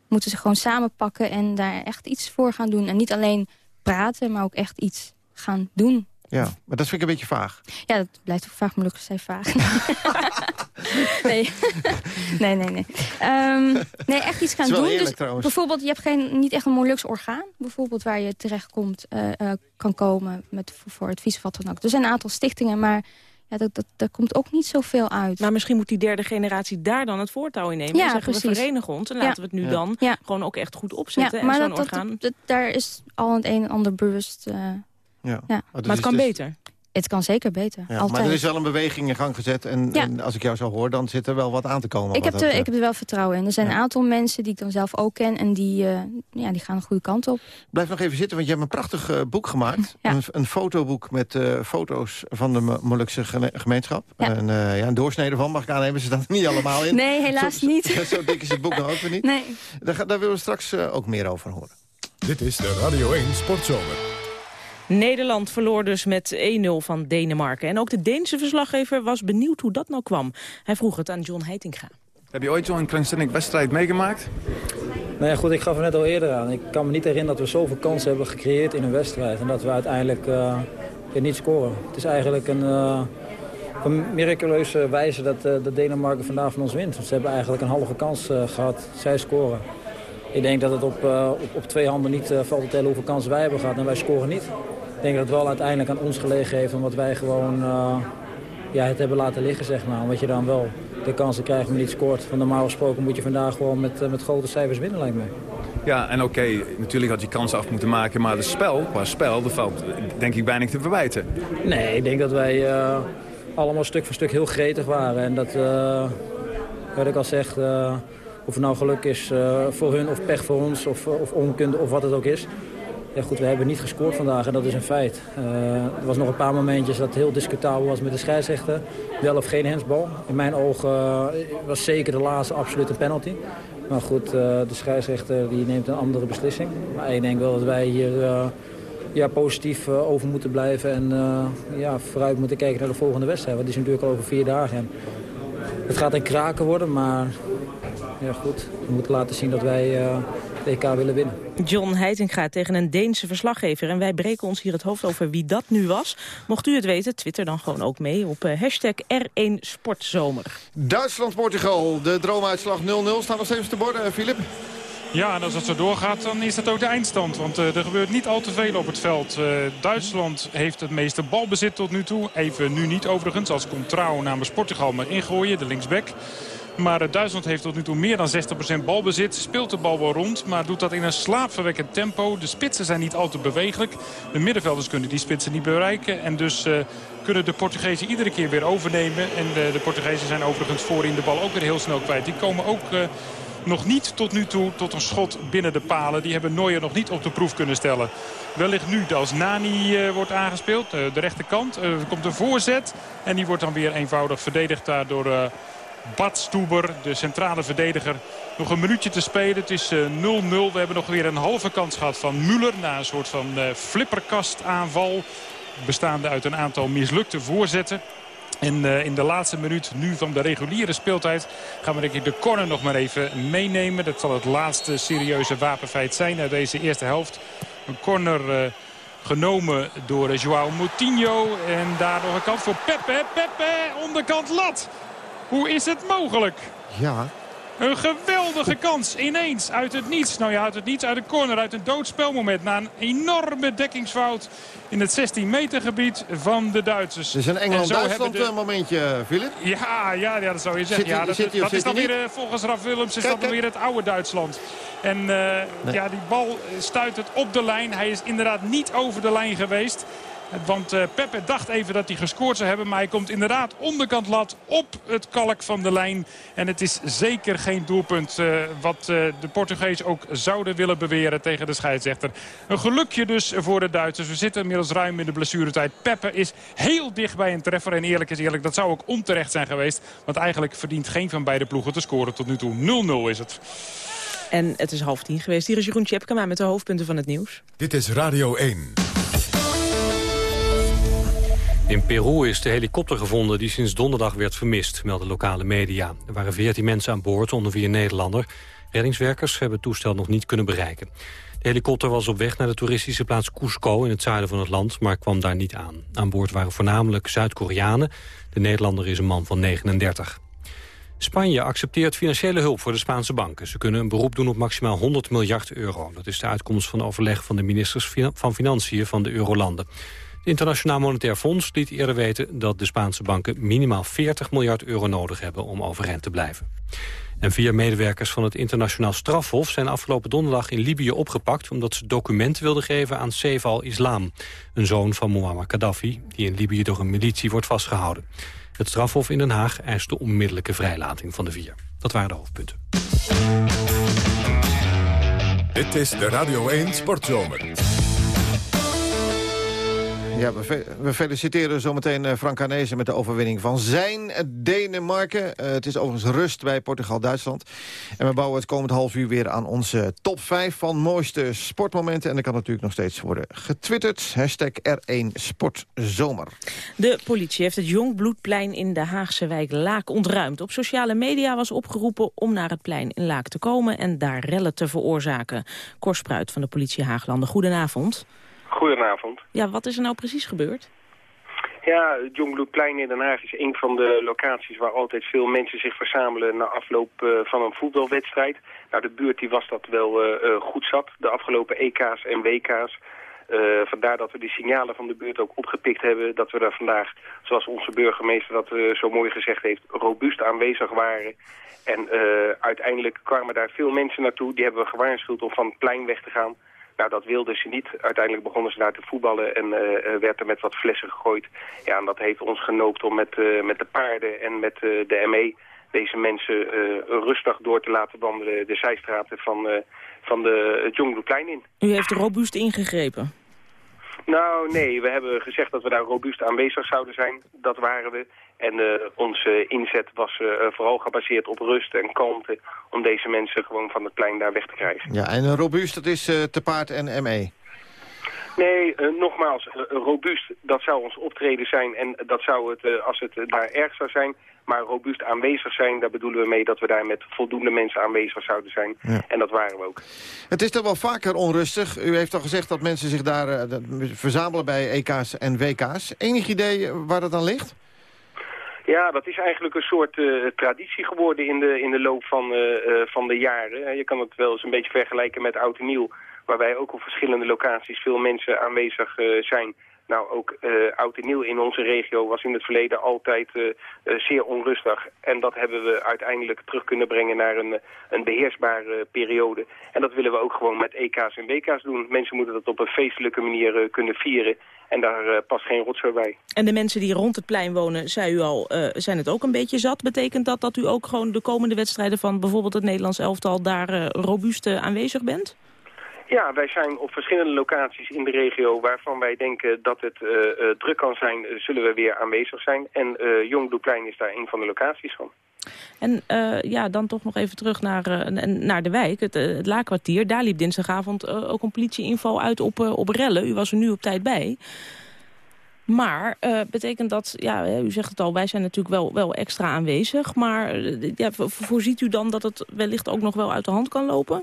moeten ze gewoon samenpakken en daar echt iets voor gaan doen. En niet alleen praten, maar ook echt iets gaan doen. Ja, maar dat vind ik een beetje vaag. Ja, dat blijft ook vaag. Molukkers zijn vaag. (laughs) (laughs) (laughs) nee. (laughs) nee, nee, nee. Ehm, nee, echt iets gaan doen. eerlijk dus trouwens. bijvoorbeeld, je hebt geen, niet echt een Moluks orgaan. Bijvoorbeeld waar je terechtkomt, eh eh, kan komen met, voor, voor advies of wat dan ook. Er zijn een aantal stichtingen, maar ja, dat, dat, daar komt ook niet zoveel uit. Maar misschien moet die derde generatie daar dan het voortouw in nemen. Ja, en zeggen we precies. verenigen ons en Ja. laten we het nu Ja. dan Ja. gewoon ook echt goed opzetten. en maar dat, dat, orgaan... dat- daar is al het een en ander bewust. eh, Ja. ja. Maar Maar het kan beter. Het kan zeker beter. Ja, Altijd. maar er is wel een beweging in gang gezet. En, Ja. en als ik jou zo hoor, dan zit er wel wat aan te komen. Ik heb, er, ik heb er wel vertrouwen in. Er zijn een aantal mensen die ik dan zelf ook ken... en die, eh, ja, die gaan de goede kant op. Blijf nog even zitten, want je hebt een prachtig eh, boek gemaakt. Ja. Een, een fotoboek met eh, foto's van de Mo- Molukse gemeenschap. En, eh, ja, een doorsnede van, mag ik aannemen. Ze staan er niet allemaal in. (laughs) Nee, helaas Zo- niet. (laughs) Zo dik is het boek nog ook weer niet. Nee. Daar, ga- daar willen we straks ook meer over horen. Dit is de Radio 1 Sportzomer. Nederland verloor dus met 1-0 van Denemarken. En ook de Deense verslaggever was benieuwd hoe dat nou kwam. Hij vroeg het aan John Heitinga. Heb je ooit zo'n krankzinnig wedstrijd meegemaakt? Nou ja, goed, ik gaf er net al eerder aan. Ik kan me niet herinneren dat we zoveel kansen hebben gecreëerd in een wedstrijd. En dat we uiteindelijk eh, weer niet scoren. Het is eigenlijk een, eh, een miraculeuze wijze dat, eh, dat Denemarken vandaag van ons wint. Want ze hebben eigenlijk een halve kans eh, gehad. Zij scoren. Ik denk dat het op, eh, op, op twee handen niet eh, valt te tellen hoeveel kansen wij hebben gehad. En wij scoren niet. Ik denk dat het wel uiteindelijk aan ons gelegen heeft. Omdat wij gewoon eh, ja, het hebben laten liggen, zeg maar. Omdat je dan wel de kansen krijgt, maar niet scoort. Want normaal gesproken moet je vandaag gewoon met, met grote cijfers winnen, lijkt me. Ja, en oké, natuurlijk had je kansen af moeten maken. Maar het spel, qua spel, dat valt denk ik bijna te verwijten. Nee, ik denk dat wij allemaal stuk voor stuk heel gretig waren. En dat, eh, wat ik al zeg, of het nou geluk is eh, voor hun of pech voor ons of, of onkunde of wat het ook is. Ja, goed, we hebben niet gescoord vandaag en dat is een feit. Eh, er was nog een paar momentjes dat het heel discutabel was met de scheidsrechter. Wel of geen hensbal. In mijn ogen eh, was zeker de laatste absoluut een penalty. Maar goed, eh, de scheidsrechter die neemt een andere beslissing. Maar ik denk wel dat wij hier eh, ja, positief eh, over moeten blijven. En eh, ja, vooruit moeten kijken naar de volgende wedstrijd. Want die is natuurlijk al over vier dagen. En het gaat een kraken worden, maar ja, goed. We moeten laten zien dat wij eh de EK willen winnen. John Heitinga tegen een Deense verslaggever. En wij breken ons hier het hoofd over wie dat nu was. Mocht u het weten, twitter dan gewoon ook mee op eh, hashtag R1 Sportzomer. Duitsland-Portugal, de droomuitslag 0-0. Staan nog steeds te borden, Filip? Ja, en als dat zo doorgaat, dan is dat ook de eindstand. Want eh, er gebeurt niet al te veel op het veld. Eh, Duitsland heeft het meeste balbezit tot nu toe. Even nu niet overigens, als Contrao namens Portugal maar ingooien, de linksback. Maar eh, Duitsland heeft tot nu toe meer dan 60% balbezit. Speelt de bal wel rond, maar doet dat in een slaapverwekkend tempo. De spitsen zijn niet al te bewegelijk. De middenvelders kunnen die spitsen niet bereiken. En dus eh, kunnen de Portugezen iedere keer weer overnemen. En de, de Portugezen zijn overigens voorin de bal ook weer heel snel kwijt. Die komen ook... eh, nog niet tot nu toe tot een schot binnen de palen. Die hebben Neuer nog niet op de proef kunnen stellen. Wellicht nu als Nani wordt aangespeeld, de rechterkant. Uh, er komt een voorzet en die wordt dan weer eenvoudig verdedigd daar door Bad Stuber, de centrale verdediger. Nog een minuutje te spelen. Het is 0-0. We hebben nog weer een halve kans gehad van Muller. Na een soort van flipperkastaanval. Bestaande uit een aantal mislukte voorzetten. En uh, in de laatste minuut nu van de reguliere speeltijd gaan we denk ik de corner nog maar even meenemen. Dat zal het laatste serieuze wapenfeit zijn uit deze eerste helft. Een corner genomen door Joao Moutinho. En daar nog een kant voor Pepe. Pepe, onderkant lat. Hoe is het mogelijk? Ja, een geweldige kans ineens uit het niets. Nou ja, uit het niets, uit een corner, uit een doodspelmoment. Na een enorme dekkingsfout in het 16 meter gebied van de Duitsers. Het is een Engeland-Duitsland de... momentje, Filip. Ja, ja, ja, dat zou je zeggen. ja, dat, dat is dan weer, uh, volgens Raf Willems is dat dan weer het oude Duitsland. En uh, nee. ja, die bal stuit het op de lijn. Hij is inderdaad niet over de lijn geweest. Want uh, Pepe dacht even dat hij gescoord zou hebben. Maar hij komt inderdaad onderkant lat op het kalk van de lijn. En het is zeker geen doelpunt uh, wat uh, de Portugees ook zouden willen beweren tegen de scheidsrechter. Een gelukje dus voor de Duitsers. We zitten inmiddels ruim in de blessuretijd. Pepe is heel dicht bij een treffer. En eerlijk is eerlijk, dat zou ook onterecht zijn geweest. Want eigenlijk verdient geen van beide ploegen te scoren tot nu toe. 0-0 is het. En het is half tien geweest. Hier is Jeroen Tjepkema met de hoofdpunten van het nieuws. Dit is Radio 1. In Peru is de helikopter gevonden die sinds donderdag werd vermist, melden lokale media. Er waren 14 mensen aan boord, onder wie een Nederlander. Reddingswerkers hebben het toestel nog niet kunnen bereiken. De helikopter was op weg naar de toeristische plaats Cusco in het zuiden van het land, maar kwam daar niet aan. Aan boord waren voornamelijk Zuid-Koreanen. De Nederlander is een man van 39. Spanje accepteert financiële hulp voor de Spaanse banken. Ze kunnen een beroep doen op maximaal 100 miljard euro. Dat is de uitkomst van overleg van de ministers van Financiën van de Eurolanden. Het Internationaal Monetair Fonds liet eerder weten dat de Spaanse banken minimaal 40 miljard euro nodig hebben om overeind te blijven. En vier medewerkers van het internationaal strafhof zijn afgelopen donderdag in Libië opgepakt omdat ze documenten wilden geven aan Saif al-Islam, een zoon van Muammar Gaddafi, die in Libië door een militie wordt vastgehouden. Het strafhof in Den Haag eist de onmiddellijke vrijlating van de vier. Dat waren de hoofdpunten. Dit is de Radio 1 Sportzomer. Ja, we, feliciteren zometeen uh, Frank Arnezen met de overwinning van zijn Denemarken. Uh, het is overigens rust bij Portugal-Duitsland. En we bouwen het komend half uur weer aan onze top 5 van mooiste sportmomenten. En dat kan natuurlijk nog steeds worden getwitterd. Hashtag R1 Sportzomer. De politie heeft het Jongbloedplein in de Haagse wijk Laak ontruimd. Op sociale media was opgeroepen om naar het plein in Laak te komen... en daar rellen te veroorzaken. Korspruit van de politie Haaglanden, goedenavond. Goedenavond. Ja, wat is er nou precies gebeurd? Ja, het Jongbloedplein in Den Haag is een van de locaties waar altijd veel mensen zich verzamelen na afloop uh, van een voetbalwedstrijd. Nou, de buurt die was dat wel uh, uh, goed zat, de afgelopen EK's en WK's. vandaar dat we die signalen van de buurt ook opgepikt hebben. Dat we daar vandaag, zoals onze burgemeester dat zo mooi gezegd heeft, robuust aanwezig waren. En uiteindelijk kwamen daar veel mensen naartoe. Die hebben we gewaarschuwd om van het plein weg te gaan. Nou, dat wilden ze niet. Uiteindelijk begonnen ze daar te voetballen en uh, werd er met wat flessen gegooid. Ja, en dat heeft ons genoopt om met, uh, met de paarden en met de ME deze mensen rustig door te laten wandelen de zijstraten van, van de Jongbloedplein in. U heeft robuust ingegrepen? Nou, nee. We hebben gezegd dat we daar robuust aanwezig zouden zijn. Dat waren we. En uh, onze inzet was uh, vooral gebaseerd op rust en kalmte... om deze mensen gewoon van het plein daar weg te krijgen. Ja, en robuust, dat is uh, te paard en ME? Nee, nogmaals, robuust, dat zou ons optreden zijn. En dat zou het, als het daar erg zou zijn... maar robuust aanwezig zijn, daar bedoelen we mee... dat we daar met voldoende mensen aanwezig zouden zijn. Ja. En dat waren we ook. Het is toch wel vaker onrustig. U heeft al gezegd dat mensen zich daar verzamelen bij EK's en WK's. Enig idee waar dat dan ligt? Ja, dat is eigenlijk een soort uh, traditie geworden in de, in de loop van, uh, uh, van de jaren. Je kan het wel eens een beetje vergelijken met Oud en Nieuw, waarbij ook op verschillende locaties veel mensen aanwezig zijn Nou, ook uh, oud en nieuw in onze regio was in het verleden altijd uh, uh, zeer onrustig. En dat hebben we uiteindelijk terug kunnen brengen naar een, een beheersbare periode. En dat willen we ook gewoon met EK's en WK's doen. Mensen moeten dat op een feestelijke manier kunnen vieren. En daar past geen rotzooi bij. En de mensen die rond het plein wonen, zei u al, zijn het ook een beetje zat. Betekent dat dat u ook gewoon de komende wedstrijden van bijvoorbeeld het Nederlands elftal daar robuust aanwezig bent? Ja, wij zijn op verschillende locaties in de regio waarvan wij denken dat het uh, uh, druk kan zijn, zullen we weer aanwezig zijn. En uh, Jong Doeplein is daar een van de locaties van. En ja, dan toch nog even terug naar, naar de wijk, het, het Laakkwartier. Daar liep dinsdagavond ook een politieinval uit op, op rellen. U was er nu op tijd bij. Maar betekent dat, ja, u zegt het al, wij zijn natuurlijk wel, wel extra aanwezig. Maar ja, voorziet u dan dat het wellicht ook nog wel uit de hand kan lopen?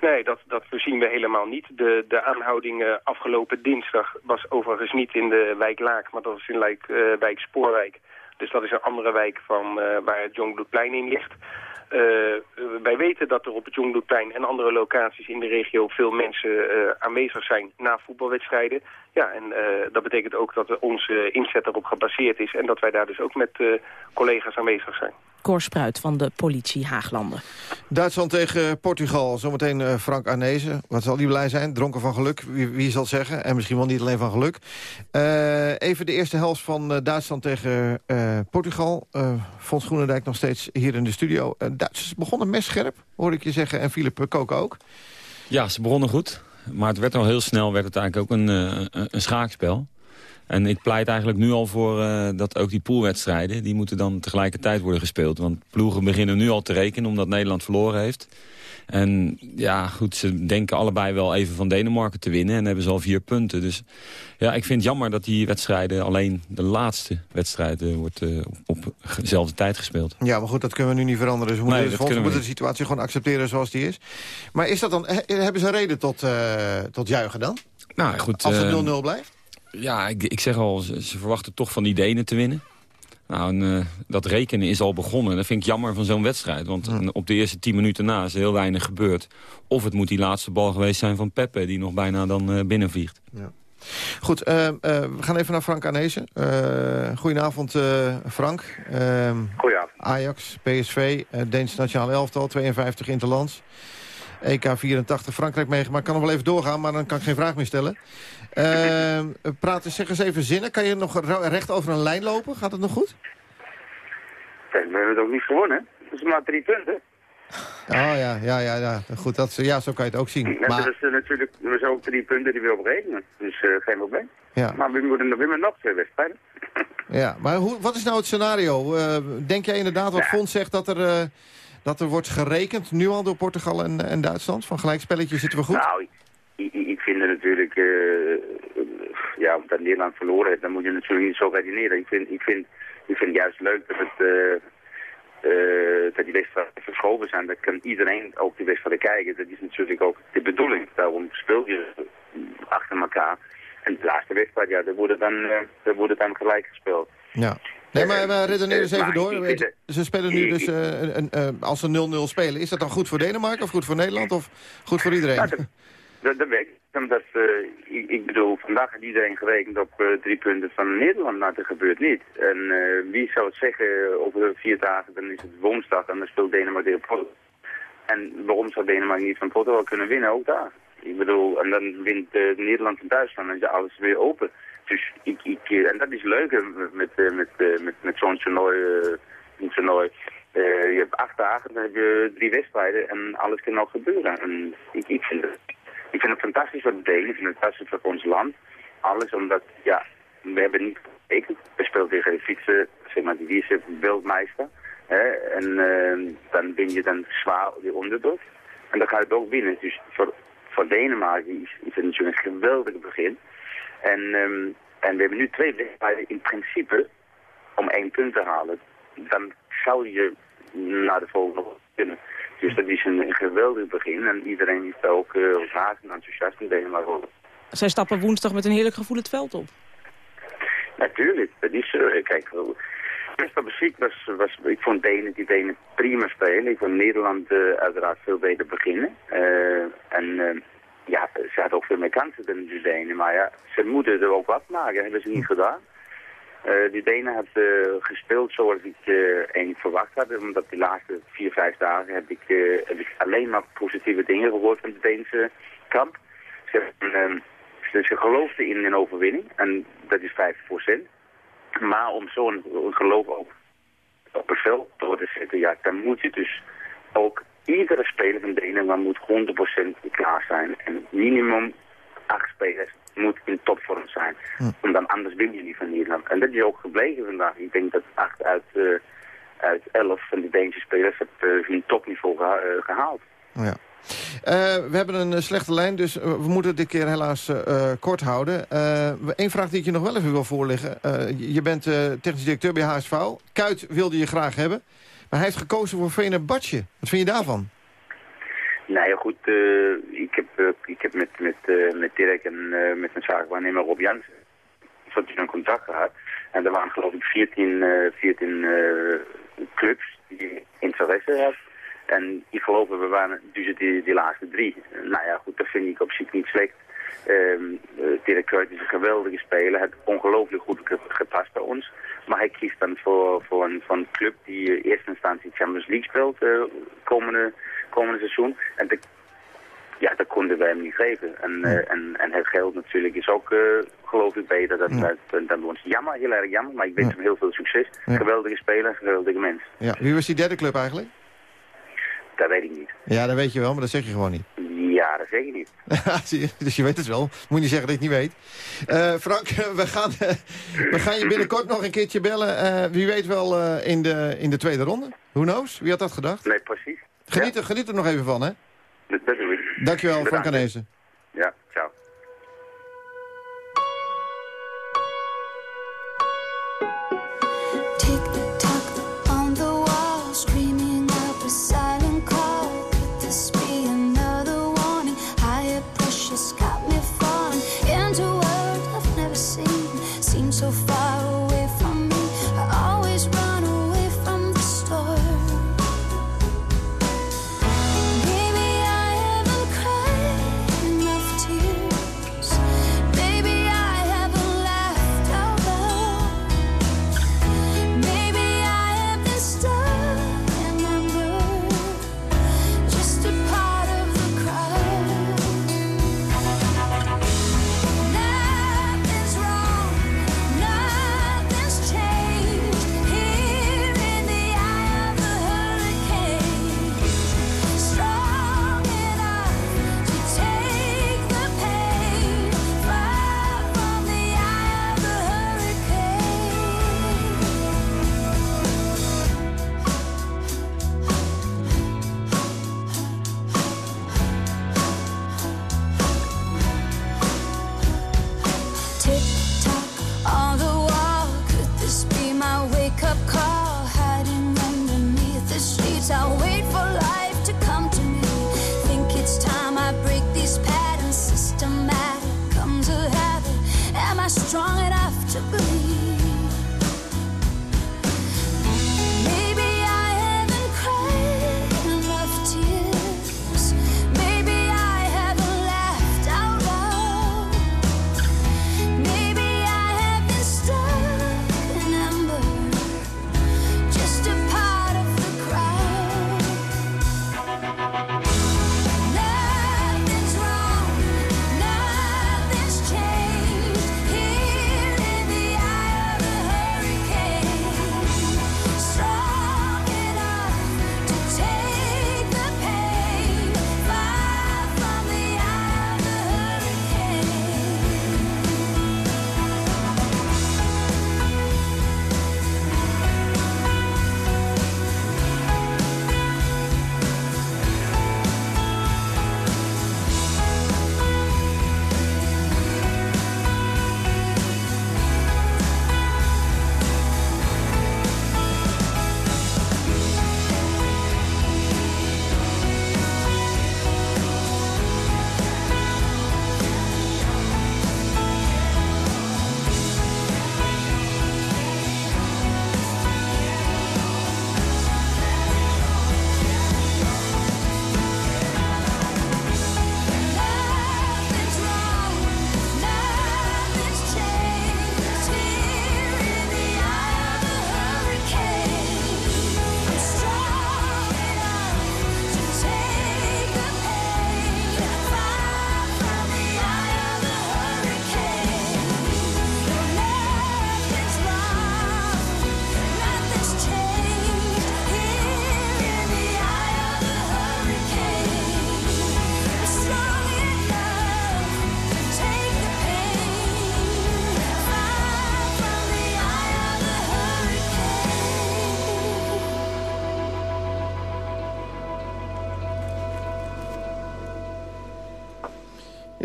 Nee, dat, dat voorzien we helemaal niet. De, de aanhouding uh, afgelopen dinsdag was overigens niet in de wijk Laak, maar dat was in wijk, uh, wijk Spoorwijk. Dus dat is een andere wijk van uh, waar het Jongbloedplein in ligt. wij weten dat er op het Jongbloedplein en andere locaties in de regio veel mensen aanwezig zijn na voetbalwedstrijden. Ja, en dat betekent ook dat onze inzet erop gebaseerd is en dat wij daar dus ook met collega's aanwezig zijn. Cor Spruit van de politie Haaglanden. Duitsland tegen Portugal. Zometeen uh, Frank Arnezen. Wat zal die blij zijn? Dronken van geluk, wie, wie zal het zeggen? En misschien wel niet alleen van geluk. Uh, even de eerste helft van uh, Duitsland tegen Portugal. Fons Groenendijk nog steeds hier in de studio. Duitsers begonnen mes scherp, hoor ik je zeggen. En Philip Kook ook. Ja, ze begonnen goed. Maar het werd al heel snel werd het eigenlijk ook een, een, een schaakspel. En ik pleit eigenlijk nu al voor uh, dat ook die poolwedstrijden... die moeten dan tegelijkertijd worden gespeeld. Want ploegen beginnen nu al te rekenen omdat Nederland verloren heeft. En ja, goed, ze denken allebei wel even van Denemarken te winnen... en hebben ze al vier punten. Dus ja, ik vind het jammer dat die wedstrijden... alleen de laatste wedstrijden wordt uh, op dezelfde tijd gespeeld. Ja, maar goed, dat kunnen we nu niet veranderen. Dus we moeten, nee, dus we moeten de situatie gewoon accepteren zoals die is. Maar is dat dan, hebben ze reden tot, uh, tot juichen dan? Nou, goed, Als het 0-0 blijft? Ja, ik, ik zeg al, ze, ze, verwachten toch van die Denen te winnen. Nou, en, uh, dat rekenen is al begonnen. Dat vind ik jammer van zo'n wedstrijd. Want ja. op de eerste tien minuten na is er heel weinig gebeurd. Of het moet die laatste bal geweest zijn van Pepe... die nog bijna dan uh, binnenvliegt. Ja. Goed, uh, we gaan even naar Frank Arnezen. goedenavond, Frank. Goedenavond. Ajax, PSV, Deens Nationaal Elftal, 52 Interlands. EK 84 Frankrijk meegemaakt. Ik kan nog wel even doorgaan, maar dan kan ik geen vraag meer stellen. Uh, praat, zeg eens even zinnen. Kan je nog recht over een lijn lopen? Gaat het nog goed? we hebben het ook niet gewonnen. Dat is maar drie punten. Oh ja, ja, ja, ja. Goed, dat, ja, zo kan je het ook zien. Ja, maar... Dat is natuurlijk er zijn ook drie punten die we op rekenen. Dus uh, geen probleem. Ja. Maar we moeten nog weer nog twee wedstrijden. ja, maar hoe, wat is nou het scenario? Uh, denk jij inderdaad wat ja. Fons zegt dat er... Dat er wordt gerekend, nu al door Portugal en, en Duitsland? Van gelijkspelletje zitten we goed? Nou, ik, vind het natuurlijk... Uh, ja, omdat Nederland verloren heeft, dan moet je natuurlijk niet zo redeneren. Ik vind, ik vind, ik vind het juist leuk dat, het, uh, uh, dat die wedstrijden verschoven zijn. Dat kan iedereen ook die wedstrijden kijken. Dat is natuurlijk ook de bedoeling. Daarom speel je achter elkaar. En de laatste wedstrijd, ja, daar wordt dan, daar wordt dan gelijk gespeeld. Ja. Nee, maar, maar redeneer eens even door. Ze spelen nu dus, een, als ze 0-0 spelen, is dat dan goed voor Denemarken of goed voor Nederland of goed voor iedereen? Dat, dat, weet ik. Omdat, uh, ik, ik, bedoel, vandaag heeft iedereen gerekend op drie punten van Nederland, maar dat gebeurt niet. En wie zou het zeggen, over vier dagen, dan is het woensdag en dan speelt Denemarken tegen Portugal. En waarom zou Denemarken niet van Portugal kunnen winnen, ook daar? Ik bedoel, en dan wint Nederland en Duitsland en is alles weer open. Dus ik, ik, en dat is leuk met, met, met, met zo'n toernooi. Je hebt acht dagen, dan heb je drie wedstrijden en alles kan nog gebeuren. En ik, ik, vind het, ik vind het fantastisch wat we deden, ik vind het fantastisch voor ons land. Alles omdat, ja, we hebben niet gekeken. We spelen tegen de fietsen, zeg maar, die is wereldmeester. Hè? En uh, dan ben je dan zwaar die onderdruk. En dan ga je het ook winnen. Dus voor, voor Denemarken is, is het natuurlijk een geweldig begin. En, um, en we hebben nu twee wedstrijden in principe om één punt te halen. Dan zou je naar de volgende kunnen. Dus dat is een, geweldig begin. En iedereen is daar ook uh, razend enthousiast in Denemarken. Zij stappen woensdag met een heerlijk gevoel het veld op. Natuurlijk, dat is uh, Kijk, best muziek was, was, ik vond Denen die Denen prima spelen. Ik vond Nederland uh, uiteraard veel beter beginnen. Uh, en ja, ze had ook veel meer kansen dan de Denen. Maar ja, ze moeten er ook wat maken. Dat hebben ze niet gedaan. Uh, de Denen had uh, gespeeld zoals ik uh, eigenlijk verwacht had. Omdat de laatste vier, vijf dagen heb ik, heb ik alleen maar positieve dingen gehoord van de Deense kamp. Ze, ze, ze geloofden in een overwinning. En dat is 5%. Maar om zo'n geloof ook op het veld door te zetten, ja, dan moet je dus ook iedere speler van Denemarken moet 100% klaar zijn. En minimum acht spelers moet in topvorm zijn. Hm. dan anders win je niet van Nederland. En dat is ook gebleken vandaag. Ik denk dat acht uit, uh, uit elf van die Deense spelers het uh, hun topniveau geha uh, gehaald. Ja. We hebben een slechte lijn, dus we moeten dit keer helaas kort houden. Eén vraag die ik je nog wel even wil voorleggen. je bent technisch directeur bij HSV. Kuit wilde je graag hebben. Maar hij heeft gekozen voor Badje. Wat vind je daarvan? Nou ja, goed. Uh, ik, heb, uh, ik heb met, met, uh, met Dirk en met mijn zaakwaarnemer Rob Jansen een contact gehad. En er waren geloof ik 14, 14 clubs die interesse hadden. En ik geloof we waren dus die, die laatste drie. Nou ja, goed, dat vind ik op zich niet slecht. Um, Dirk is een geweldige speler. Het ongelooflijk goed gepast bij ons. Maar hij kiest dan voor, voor, een, voor club die in eerste instantie Champions League speelt komende, komende seizoen. En de, ja, dat konden wij hem niet geven. En, uh, en, en het geld natuurlijk is ook, uh, geloof ik, beter dan, ja. dan bij ons. Jammer, heel erg jammer, maar ik wens ja. hem heel veel succes. Ja. Geweldige speler, geweldige mens. Ja. Wie was die derde club eigenlijk? Dat weet ik niet. Ja, dat weet je wel, maar dat zeg je gewoon niet. Ja, dat zeg (laughs) je niet. dus je weet het wel. Moet je niet zeggen dat ik het niet weet. Uh, Frank, (laughs) we gaan, we gaan je binnenkort nog een keertje bellen. Uh, wie weet wel in, de, in de tweede ronde. Who knows? Wie had dat gedacht? Nee, precies. Geniet, ja. er, geniet er nog even van, hè? Dat, dat doe ik. Dankjewel, Frank Anezen.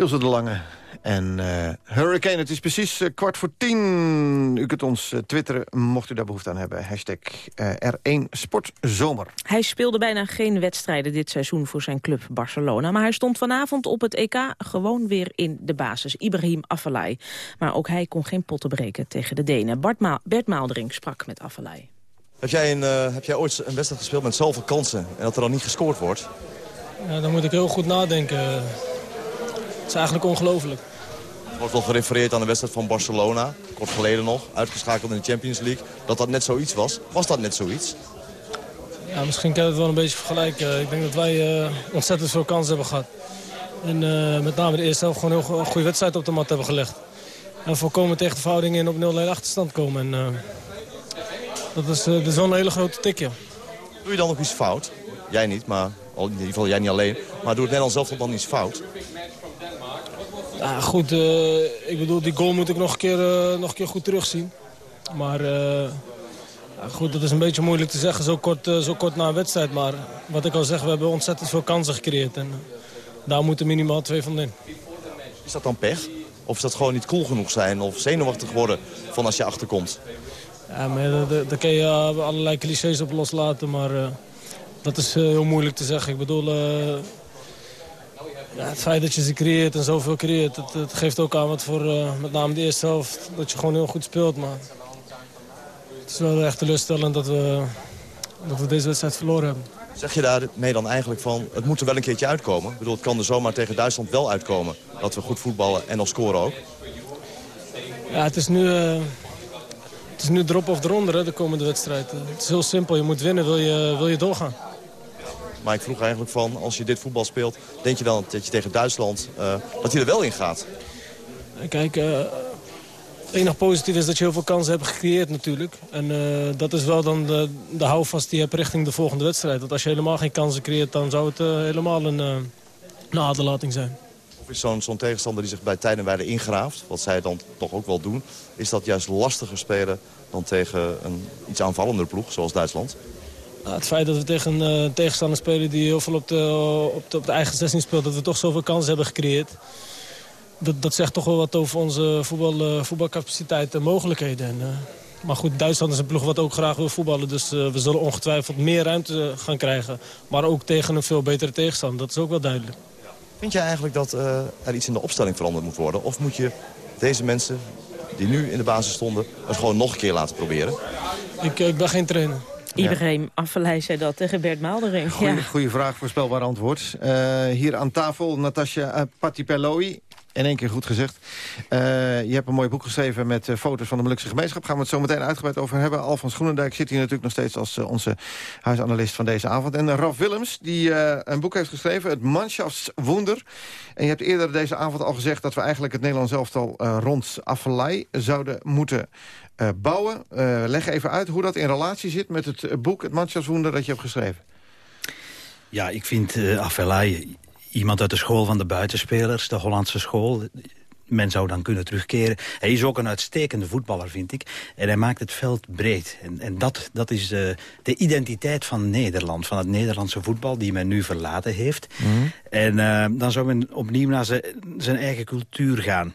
Ilse de Lange en uh, Hurricane. Het is precies uh, kwart voor tien. U kunt ons uh, twitteren, mocht u daar behoefte aan hebben. Hashtag R1 Sportzomer. Hij speelde bijna geen wedstrijden dit seizoen voor zijn club Barcelona. Maar hij stond vanavond op het EK gewoon weer in de basis. Ibrahim Afellay. Maar ook hij kon geen potten breken tegen de Denen. Bart Ma Bert Maaldering sprak met Afellay. Heb jij, een, heb jij ooit een wedstrijd gespeeld met zoveel kansen en dat er dan niet gescoord wordt? Ja, dan moet ik heel goed nadenken. Het is eigenlijk ongelooflijk. Er wordt wel gerefereerd aan de wedstrijd van Barcelona. Kort geleden nog, uitgeschakeld in de Champions League. Dat dat net zoiets was. Was dat net zoiets? Ja, misschien kan je het wel een beetje vergelijken. Ik denk dat wij uh, ontzettend veel kansen hebben gehad. En uh, met name de eerste helft gewoon een heel goede wedstrijd op de mat hebben gelegd. En voorkomen tegen de verhoudingen in op 0-1 achterstand komen. En, uh, dat, is, dat is wel een hele grote tikje. Doe je dan nog iets fout? Jij niet, maar in ieder geval jij niet alleen. Maar doet Nederland zelf dan iets fout? Ja, goed, uh, ik bedoel, die goal moet ik nog een keer, uh, nog een keer goed terugzien. Maar ja, goed, dat is een beetje moeilijk te zeggen zo kort, zo kort na een wedstrijd. Maar wat ik al zeg, we hebben ontzettend veel kansen gecreëerd. En daar moeten minimaal twee van in. Is dat dan pech? Of is dat gewoon niet cool genoeg zijn of zenuwachtig worden van als je achterkomt? Ja, maar daar kun je allerlei clichés op loslaten, maar dat is heel moeilijk te zeggen. Ik bedoel, ja, het feit dat je ze creëert en zoveel creëert, het, het geeft ook aan wat voor, uh, met name de eerste helft, dat je gewoon heel goed speelt. Maar het is wel echt teleurstellend dat we, dat we deze wedstrijd verloren hebben. Zeg je daarmee dan eigenlijk van, het moet er wel een keertje uitkomen? Ik bedoel, het kan er zomaar tegen Duitsland wel uitkomen dat we goed voetballen en nog scoren ook. Ja, het is nu, uh, het is nu drop of eronder, hè, de komende wedstrijd. Het is heel simpel, je moet winnen, wil je, wil je doorgaan. Maar ik vroeg eigenlijk van, als je dit voetbal speelt... denk je dan dat je tegen Duitsland, uh, dat er wel in gaat? Kijk, uh, het enige positief is dat je heel veel kansen hebt gecreëerd natuurlijk. En uh, dat is wel dan de, de houvast die je hebt richting de volgende wedstrijd. Want als je helemaal geen kansen creëert, dan zou het helemaal een, een aderlating zijn. Of is zo'n zo'n tegenstander die zich bij tijdenwijde ingraaft, wat zij dan toch ook wel doen... is dat juist lastiger spelen dan tegen een iets aanvallender ploeg, zoals Duitsland? Nou, het feit dat we tegen een uh, tegenstander spelen die heel veel op de, op, de, op de eigen 16 speelt... dat we toch zoveel kansen hebben gecreëerd... dat, dat zegt toch wel wat over onze voetbal, uh, voetbalcapaciteit en mogelijkheden. En, uh, maar goed, Duitsland is een ploeg wat ook graag wil voetballen. Dus we zullen ongetwijfeld meer ruimte gaan krijgen. Maar ook tegen een veel betere tegenstander. Dat is ook wel duidelijk. Vind jij eigenlijk dat er iets in de opstelling veranderd moet worden? Of moet je deze mensen die nu in de basis stonden... het gewoon nog een keer laten proberen? Ik, ik ben geen trainer. Ibrahim ja. Affelij zei dat tegen Bert Maaldering. Goeie, ja. goeie vraag, voorspelbaar antwoord. Uh, hier aan tafel Natasja uh, Patipelloi. In één keer goed gezegd. Uh, je hebt een mooi boek geschreven met uh, foto's van de Molukse gemeenschap. Gaan we het zo meteen uitgebreid over hebben. Alfons Groenendijk zit hier natuurlijk nog steeds als uh, onze huisanalist van deze avond. En Raf Willems, die een boek heeft geschreven, het Mannschaftswunder. En je hebt eerder deze avond al gezegd dat we eigenlijk het Nederlands elftal rond Affelay zouden moeten uh, bouwen. Uh, leg even uit hoe dat in relatie zit met het boek... het Mannschaftswunder dat je hebt geschreven. Ja, ik vind uh, iemand uit de school van de buitenspelers... de Hollandse school. Men zou dan kunnen terugkeren. Hij is ook een uitstekende voetballer, vind ik. En hij maakt het veld breed. En, en dat, dat is de, de identiteit van Nederland. Van het Nederlandse voetbal die men nu verlaten heeft. Mm. En dan zou men opnieuw naar zijn eigen cultuur gaan.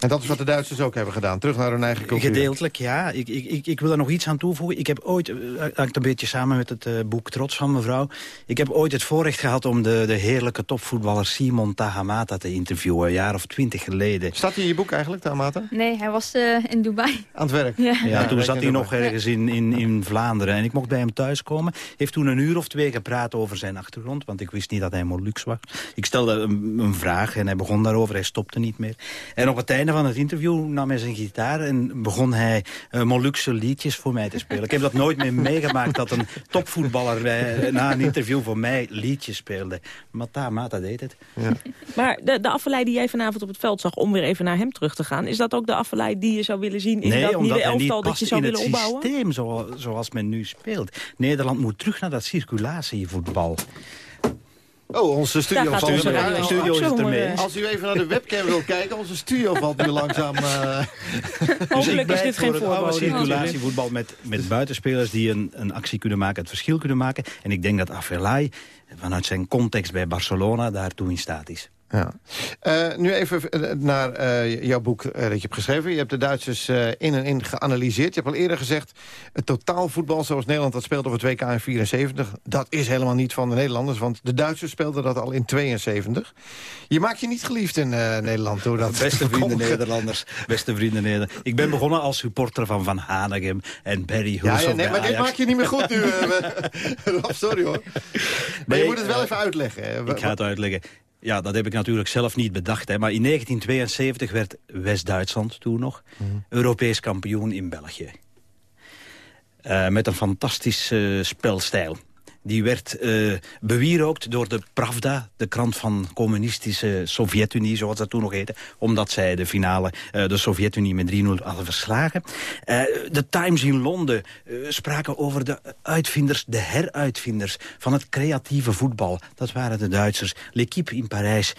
En dat is wat de Duitsers ook hebben gedaan, terug naar hun eigen cultuur. Gedeeltelijk, ja. Ik, ik, ik wil er nog iets aan toevoegen. Ik heb ooit, dat hangt een beetje samen met het uh, boek Trots van mevrouw... ik heb ooit het voorrecht gehad om de, de heerlijke topvoetballer Simon Tahamata te interviewen... een jaar of twintig geleden. Staat hij in je boek eigenlijk, Tahamata? Nee, hij was uh, in Dubai. Aan het werk? Ja, ja toen zat hij nog ergens in, in, in Vlaanderen. En ik mocht bij hem thuiskomen. Heeft toen een uur of twee gepraat over zijn achtergrond... want ik wist niet dat hij Molux was. Ik stelde een, een vraag en hij begon daarover. Hij stopte niet meer. En op het einde van het interview nam hij zijn gitaar... en begon hij uh, Molukse liedjes voor mij te spelen. Ik heb dat nooit meer meegemaakt dat een topvoetballer... Bij, na een interview voor mij liedjes speelde. Mata, Mata deed het. Ja. Maar de, de afvallei die jij vanavond op het veld zag... om weer even naar hem terug te gaan... is dat ook de afvallei die je zou willen zien? Is nee, dat niet de elftal dat je zou willen opbouwen? het systeem zo, zoals men nu speelt. Nederland moet terug naar dat circulatievoetbal. Oh, onze studio valt onze ja, studio is ermee. Als u even naar de webcam wil kijken, onze studio valt nu langzaam... (laughs) Uh... dus ik is dit geen voorbode. circulatievoetbal met, met buitenspelers die een, een actie kunnen maken, het verschil kunnen maken. En ik denk dat Afelay vanuit zijn context bij Barcelona daartoe in staat is. Ja. Uh, nu even eh, naar uh, jouw boek uh, dat je hebt geschreven. Je hebt de Duitsers in en in geanalyseerd. Je hebt al eerder gezegd, het totaalvoetbal zoals Nederland dat speelt over het WK in 74... dat is helemaal niet van de Nederlanders, want de Duitsers speelden dat al in 72. Je maakt je niet geliefd in Nederland door dat (laughs) Beste vrienden Nederlanders, beste vrienden Nederlanders. Ik ben begonnen als supporter van Van Hanegem en Barry Hulshoff ja, ja, nee, maar dit maak je niet meer goed nu. (laughs) sorry hoor. Maar nee, je moet het wel even uitleggen. Ik ga het uitleggen. Ja, dat heb ik natuurlijk zelf niet bedacht. Hè. Maar in 1972 werd West-Duitsland toen nog mhm. Europees kampioen in België. Uh, met een fantastische spelstijl die werd uh, bewierookt door de Pravda, de krant van communistische Sovjet-Unie, zoals dat toen nog heette, omdat zij de finale uh, de Sovjet-Unie met 3-0 hadden verslagen. Uh, de Times in Londen spraken over de uitvinders, de heruitvinders van het creatieve voetbal. Dat waren de Duitsers. L'Equipe in Parijs,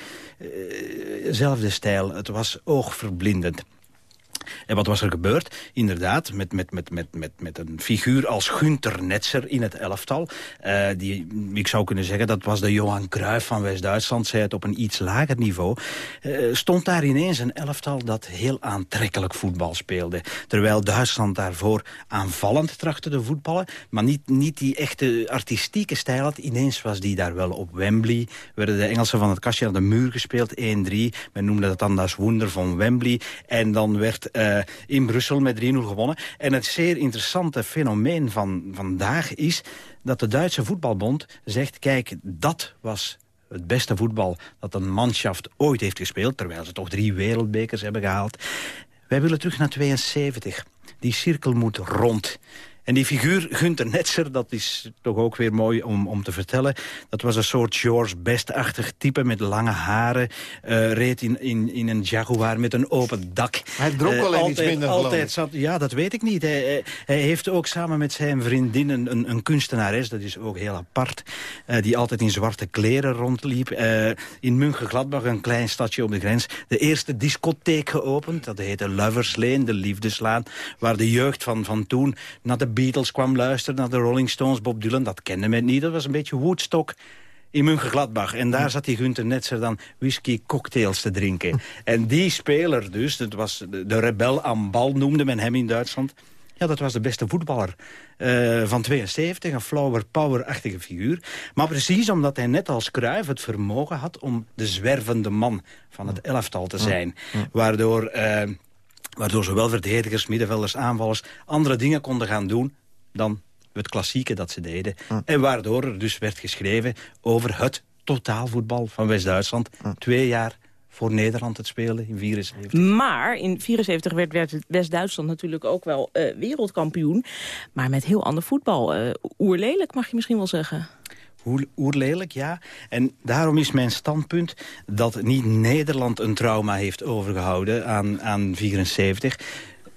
zelfde stijl, het was oogverblindend. En wat was er gebeurd? Inderdaad, met, met, met, met, met, met een figuur als Gunther Netzer in het elftal. Uh, die, ik zou kunnen zeggen, dat was de Johan Cruijff van West-Duitsland. Zij het op een iets lager niveau. Uh, stond daar ineens een elftal dat heel aantrekkelijk voetbal speelde. Terwijl Duitsland daarvoor aanvallend trachtte te voetballen. Maar niet, niet die echte artistieke stijl had. Ineens was die daar wel op Wembley. Werden de Engelsen van het kastje aan de muur gespeeld. 1-3. Men noemde dat dan das Wunder van Wembley. En dan werd in Brussel met 3-0 gewonnen. En het zeer interessante fenomeen van vandaag is dat de Duitse voetbalbond zegt... kijk, dat was het beste voetbal dat een manschaft ooit heeft gespeeld... terwijl ze toch drie wereldbekers hebben gehaald. Wij willen terug naar 72. Die cirkel moet rond. En die figuur, Gunther Netzer, dat is toch ook weer mooi om, om te vertellen. Dat was een soort George Best-achtig type met lange haren. Uh, reed in, in, in een Jaguar met een open dak. Hij dronk uh, alleen iets minder, altijd zat, Ja, dat weet ik niet. Hij, hij, heeft ook samen met zijn vriendin een, een, een kunstenares, dat is ook heel apart... Uh, die altijd in zwarte kleren rondliep. in München-Gladbach, een klein stadje op de grens... de eerste discotheek geopend, dat heette Lovers Lane, de Liefdeslaan... waar de jeugd van, van toen naar de Beatles kwam luisteren, naar de Rolling Stones, Bob Dylan. Dat kende men niet, dat was een beetje Woodstock in München-Gladbach. En daar zat die Gunther Netzer dan whisky-cocktails te drinken. (laughs) En die speler dus, dat was de rebel aan bal noemde men hem in Duitsland... Ja, dat was de beste voetballer uh, van 72, een flower power-achtige figuur. Maar precies omdat hij net als Cruijff het vermogen had... om de zwervende man van het elftal te zijn. Waardoor... Uh, Waardoor zowel verdedigers, middenvelders, aanvallers... andere dingen konden gaan doen dan het klassieke dat ze deden. En waardoor er dus werd geschreven over het totaalvoetbal van West-Duitsland. Twee jaar voor Nederland het spelen in 74. Maar in 74 werd, werd West-Duitsland natuurlijk ook wel uh, wereldkampioen. Maar met heel ander voetbal. Uh, oerlelijk mag je misschien wel zeggen oerlelijk, ja. En daarom is mijn standpunt dat niet Nederland een trauma heeft overgehouden aan, aan 74...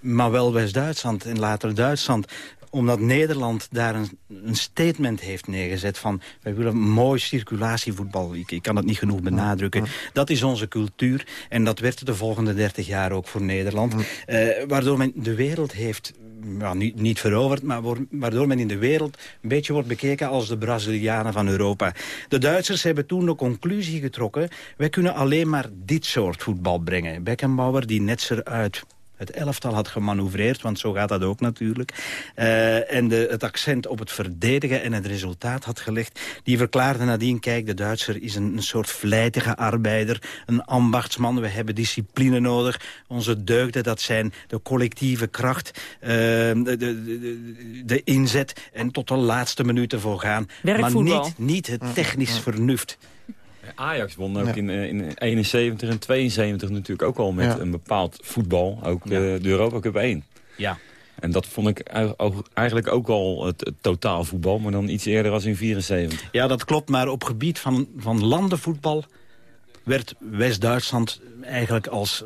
maar wel West-Duitsland en later Duitsland omdat Nederland daar een, een, statement heeft neergezet van... wij willen mooi circulatievoetbal. Ik, ik kan het niet genoeg benadrukken. Dat is onze cultuur. En dat werd de volgende 30 jaar ook voor Nederland. Uh, waardoor men de wereld heeft niet, niet veroverd, maar waardoor men in de wereld een beetje wordt bekeken als de Brazilianen van Europa. De Duitsers hebben toen de conclusie getrokken, wij kunnen alleen maar dit soort voetbal brengen. Beckenbauer die net uit het elftal had gemanoeuvreerd, want zo gaat dat ook natuurlijk. Uh, en de, het accent op het verdedigen en het resultaat had gelegd. Die verklaarde nadien, kijk, de Duitser is een, een soort vlijtige arbeider, een ambachtsman. We hebben discipline nodig. Onze deugden, dat zijn de collectieve kracht, uh, de, de, de, de, inzet en tot de laatste minuten voor gaan. Maar niet, niet het technisch vernuft. Ajax won ook in, eh, in 71 en 72 natuurlijk ook al met een bepaald voetbal. Ook de, de Europa Cup 1. Ja. En dat vond ik eigenlijk ook al het, totaal voetbal, maar dan iets eerder als in 74. Ja, dat klopt, maar op gebied van, van landenvoetbal werd West-Duitsland eigenlijk als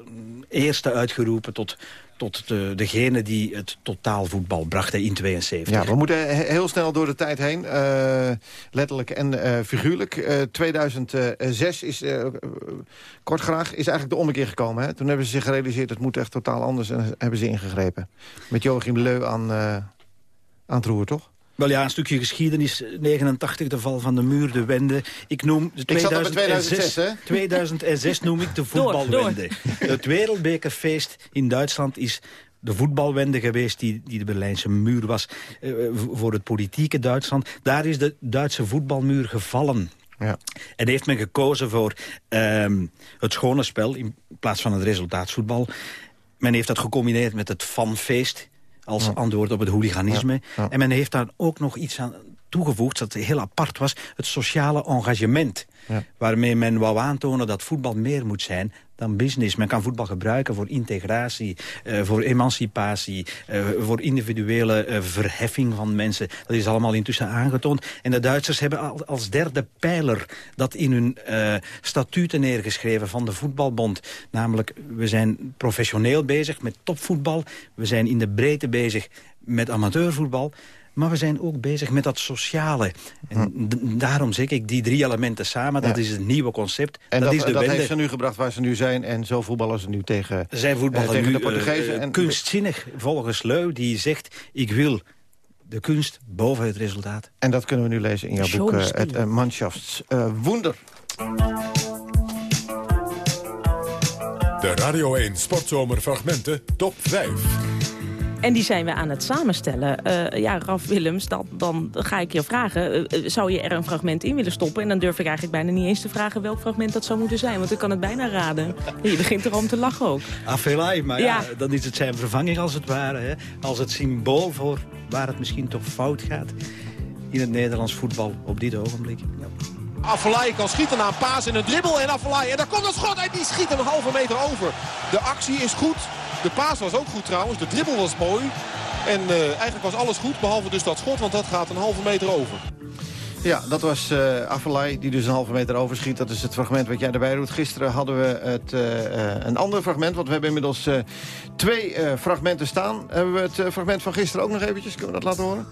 eerste uitgeroepen tot tot de, degene die het totaalvoetbal bracht in 72. Ja, we moeten heel snel door de tijd heen. Uh, letterlijk en uh, figuurlijk. Uh, eh, 2006 is, kort graag, is eigenlijk de ommekeer gekomen. Hè? Toen hebben ze zich gerealiseerd, het moet echt totaal anders. En hebben ze ingegrepen. Met Joachim Leu aan, aan het roer, toch? Wel ja, een stukje geschiedenis. 89, de val van de muur, de wende. Ik noem... De 2006, 2006, 2006 noem ik de (laughs) voetbalwende. Het wereldbekerfeest in Duitsland is de voetbalwende geweest die, die de Berlijnse muur was uh, voor het politieke Duitsland. Daar is de Duitse voetbalmuur gevallen. Ja. En heeft men gekozen voor uh, het schone spel in plaats van het resultaatsvoetbal. Men heeft dat gecombineerd met het fanfeest als antwoord op het hooliganisme. En men heeft daar ook nog iets aan toegevoegd dat heel apart was. Het sociale engagement. Waarmee men wou aantonen dat voetbal meer moet zijn dan business. Men kan voetbal gebruiken voor integratie, uh, voor emancipatie... Uh, voor individuele uh, verheffing van mensen. Dat is allemaal intussen aangetoond. En de Duitsers hebben als derde pijler dat in hun statuten neergeschreven van de voetbalbond. Namelijk, we zijn professioneel bezig met topvoetbal. We zijn in de breedte bezig met amateurvoetbal. Maar we zijn ook bezig met dat sociale. En daarom zeg ik die drie elementen samen. Dat is het nieuwe concept. En dat, is de dat wende. heeft ze nu gebracht waar ze nu zijn. En zo voetballen ze nu tegen, Zij voetballen eh, tegen nu, de Portugezen. eh, en, kunstzinnig, volgens Leu, die zegt... ik wil de kunst boven het resultaat. en dat kunnen we nu lezen in jouw boek. eh, het uh, Mannschaftswunder. De Radio 1 Sportzomer fragmenten top 5. En die zijn we aan het samenstellen. Eh, ja, Raf Willems, dan, dan ga ik je vragen... eh, eh, zou je er een fragment in willen stoppen? En dan durf ik eigenlijk bijna niet eens te vragen welk fragment dat zou moeten zijn. Want ik kan het bijna raden. Je begint erom te lachen ook. Afelai, maar ja. Ja. dan is het zijn vervanging als het ware. Hè? Als het symbool voor waar het misschien toch fout gaat... in het Nederlands voetbal op dit ogenblik. Ja. Affelay kan schieten na een paas en een dribbel. En Affelay, en daar komt het schot en die schiet een halve meter over. De actie is goed. De paas was ook goed trouwens. De dribbel was mooi. En eh, eigenlijk was alles goed, behalve dus dat schot, want dat gaat een halve meter over. Ja, dat was eh Afelai, die dus een halve meter overschiet. Dat is het fragment wat jij erbij doet. Gisteren hadden we het, eh, eh, een ander fragment, want we hebben inmiddels twee fragmenten staan. Hebben we het fragment van gisteren ook nog eventjes? Kunnen we dat laten horen?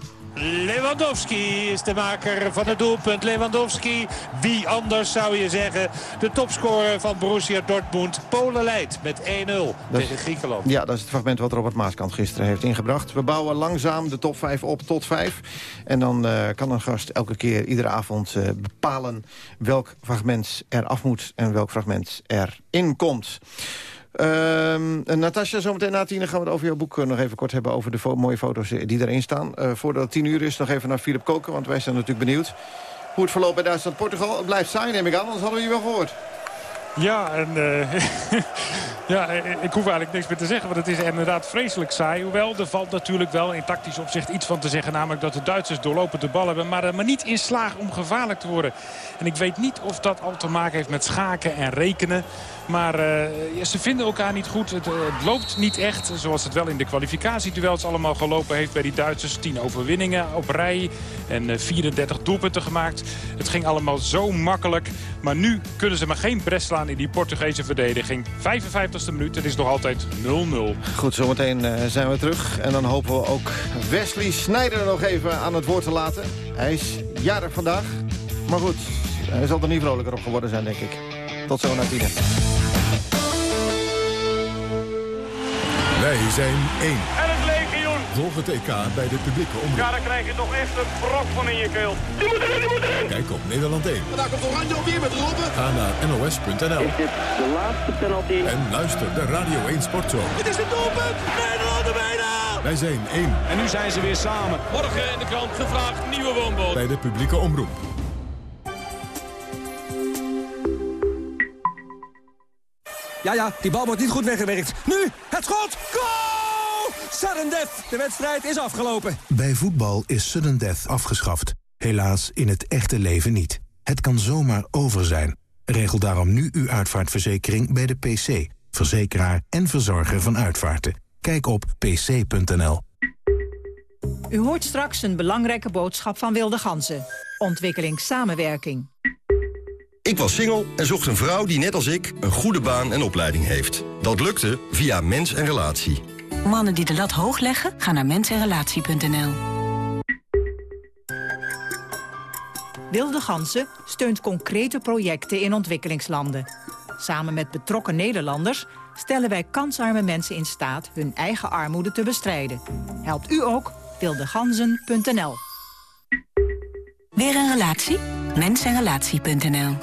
Lewandowski is de maker van het doelpunt. Lewandowski, wie anders zou je zeggen. De topscorer van Borussia Dortmund. Polen leidt met 1-0 Dat is- tegen Griekenland. Ja, dat is het fragment wat Robert Maaskant gisteren heeft ingebracht. We bouwen langzaam de top 5 op tot 5. En dan kan een gast elke keer, iedere avond eh, bepalen... welk fragment er af moet en welk fragment erin komt. Ehm Natasja, zometeen na tien gaan we het over jouw boek eh, nog even kort hebben... over de mooie foto's eh, die erin staan. Eh, voordat het tien uur is, nog even naar Philip Koken... want wij zijn natuurlijk benieuwd hoe het verloopt bij Duitsland-Portugal. Het blijft saai, neem ik aan, anders hadden we je wel gehoord. Ja, en eh, (laughs) ja, eh, ik hoef eigenlijk niks meer te zeggen. Want het is inderdaad vreselijk saai. Hoewel, er valt natuurlijk wel in tactisch opzicht iets van te zeggen. Namelijk dat de Duitsers doorlopend de bal hebben. Maar er maar niet in slagen om gevaarlijk te worden. En ik weet niet of dat al te maken heeft met schaken en rekenen. Maar eh, ze vinden elkaar niet goed. Het, eh, het loopt niet echt. Zoals het wel in de kwalificatieduels allemaal gelopen heeft bij die Duitsers. 10 overwinningen op rij. En eh, 34 doelpunten gemaakt. Het ging allemaal zo makkelijk. Maar nu kunnen ze maar geen bres slaan in die Portugese verdediging. 55ste minuut. Het is nog altijd 0-0. Goed, zometeen eh, zijn we terug. En dan hopen we ook Wesley Sneijder nog even aan het woord te laten. Hij is jarig vandaag. Maar goed, hij zal er niet vrolijker op geworden zijn, denk ik. Tot zo na tienen. Wij zijn één. En het legioen. Volg het EK bij de publieke omroep. Ja, dan krijg je toch echt een brok van in je keel. Die moet erin, die moet erin. Kijk op Nederland 1. En daar komt Oranje alweer met Robben. Ga naar nos.nl. Is dit de laatste penalty? En luister de Radio 1 Sportzomer. Het is het doelpunt. Nederland er bijna. Wij zijn één En nu zijn ze weer samen. Morgen in de krant gevraagd nieuwe woonboot. bij de publieke omroep. Ja, ja, die bal wordt niet goed weggewerkt. Nu, het schot! Goal! Sudden death. De wedstrijd is afgelopen. Bij voetbal is sudden death afgeschaft. Helaas in het echte leven niet. Het kan zomaar over zijn. Regel daarom nu uw uitvaartverzekering bij de PC. Verzekeraar en verzorger van uitvaarten. Kijk op pc.nl. U hoort straks een belangrijke boodschap van Wilde Ganzen. Ontwikkelingssamenwerking. Ik was single en zocht een vrouw die net als ik een goede baan en opleiding heeft. Dat lukte via Mens en Relatie. Mannen die de lat hoog leggen, gaan naar mensenrelatie.nl. Wilde Ganzen steunt concrete projecten in ontwikkelingslanden. Samen met betrokken Nederlanders stellen wij kansarme mensen in staat hun eigen armoede te bestrijden. Helpt u ook? wildeganzen.nl Weer een relatie? Mensenrelatie.nl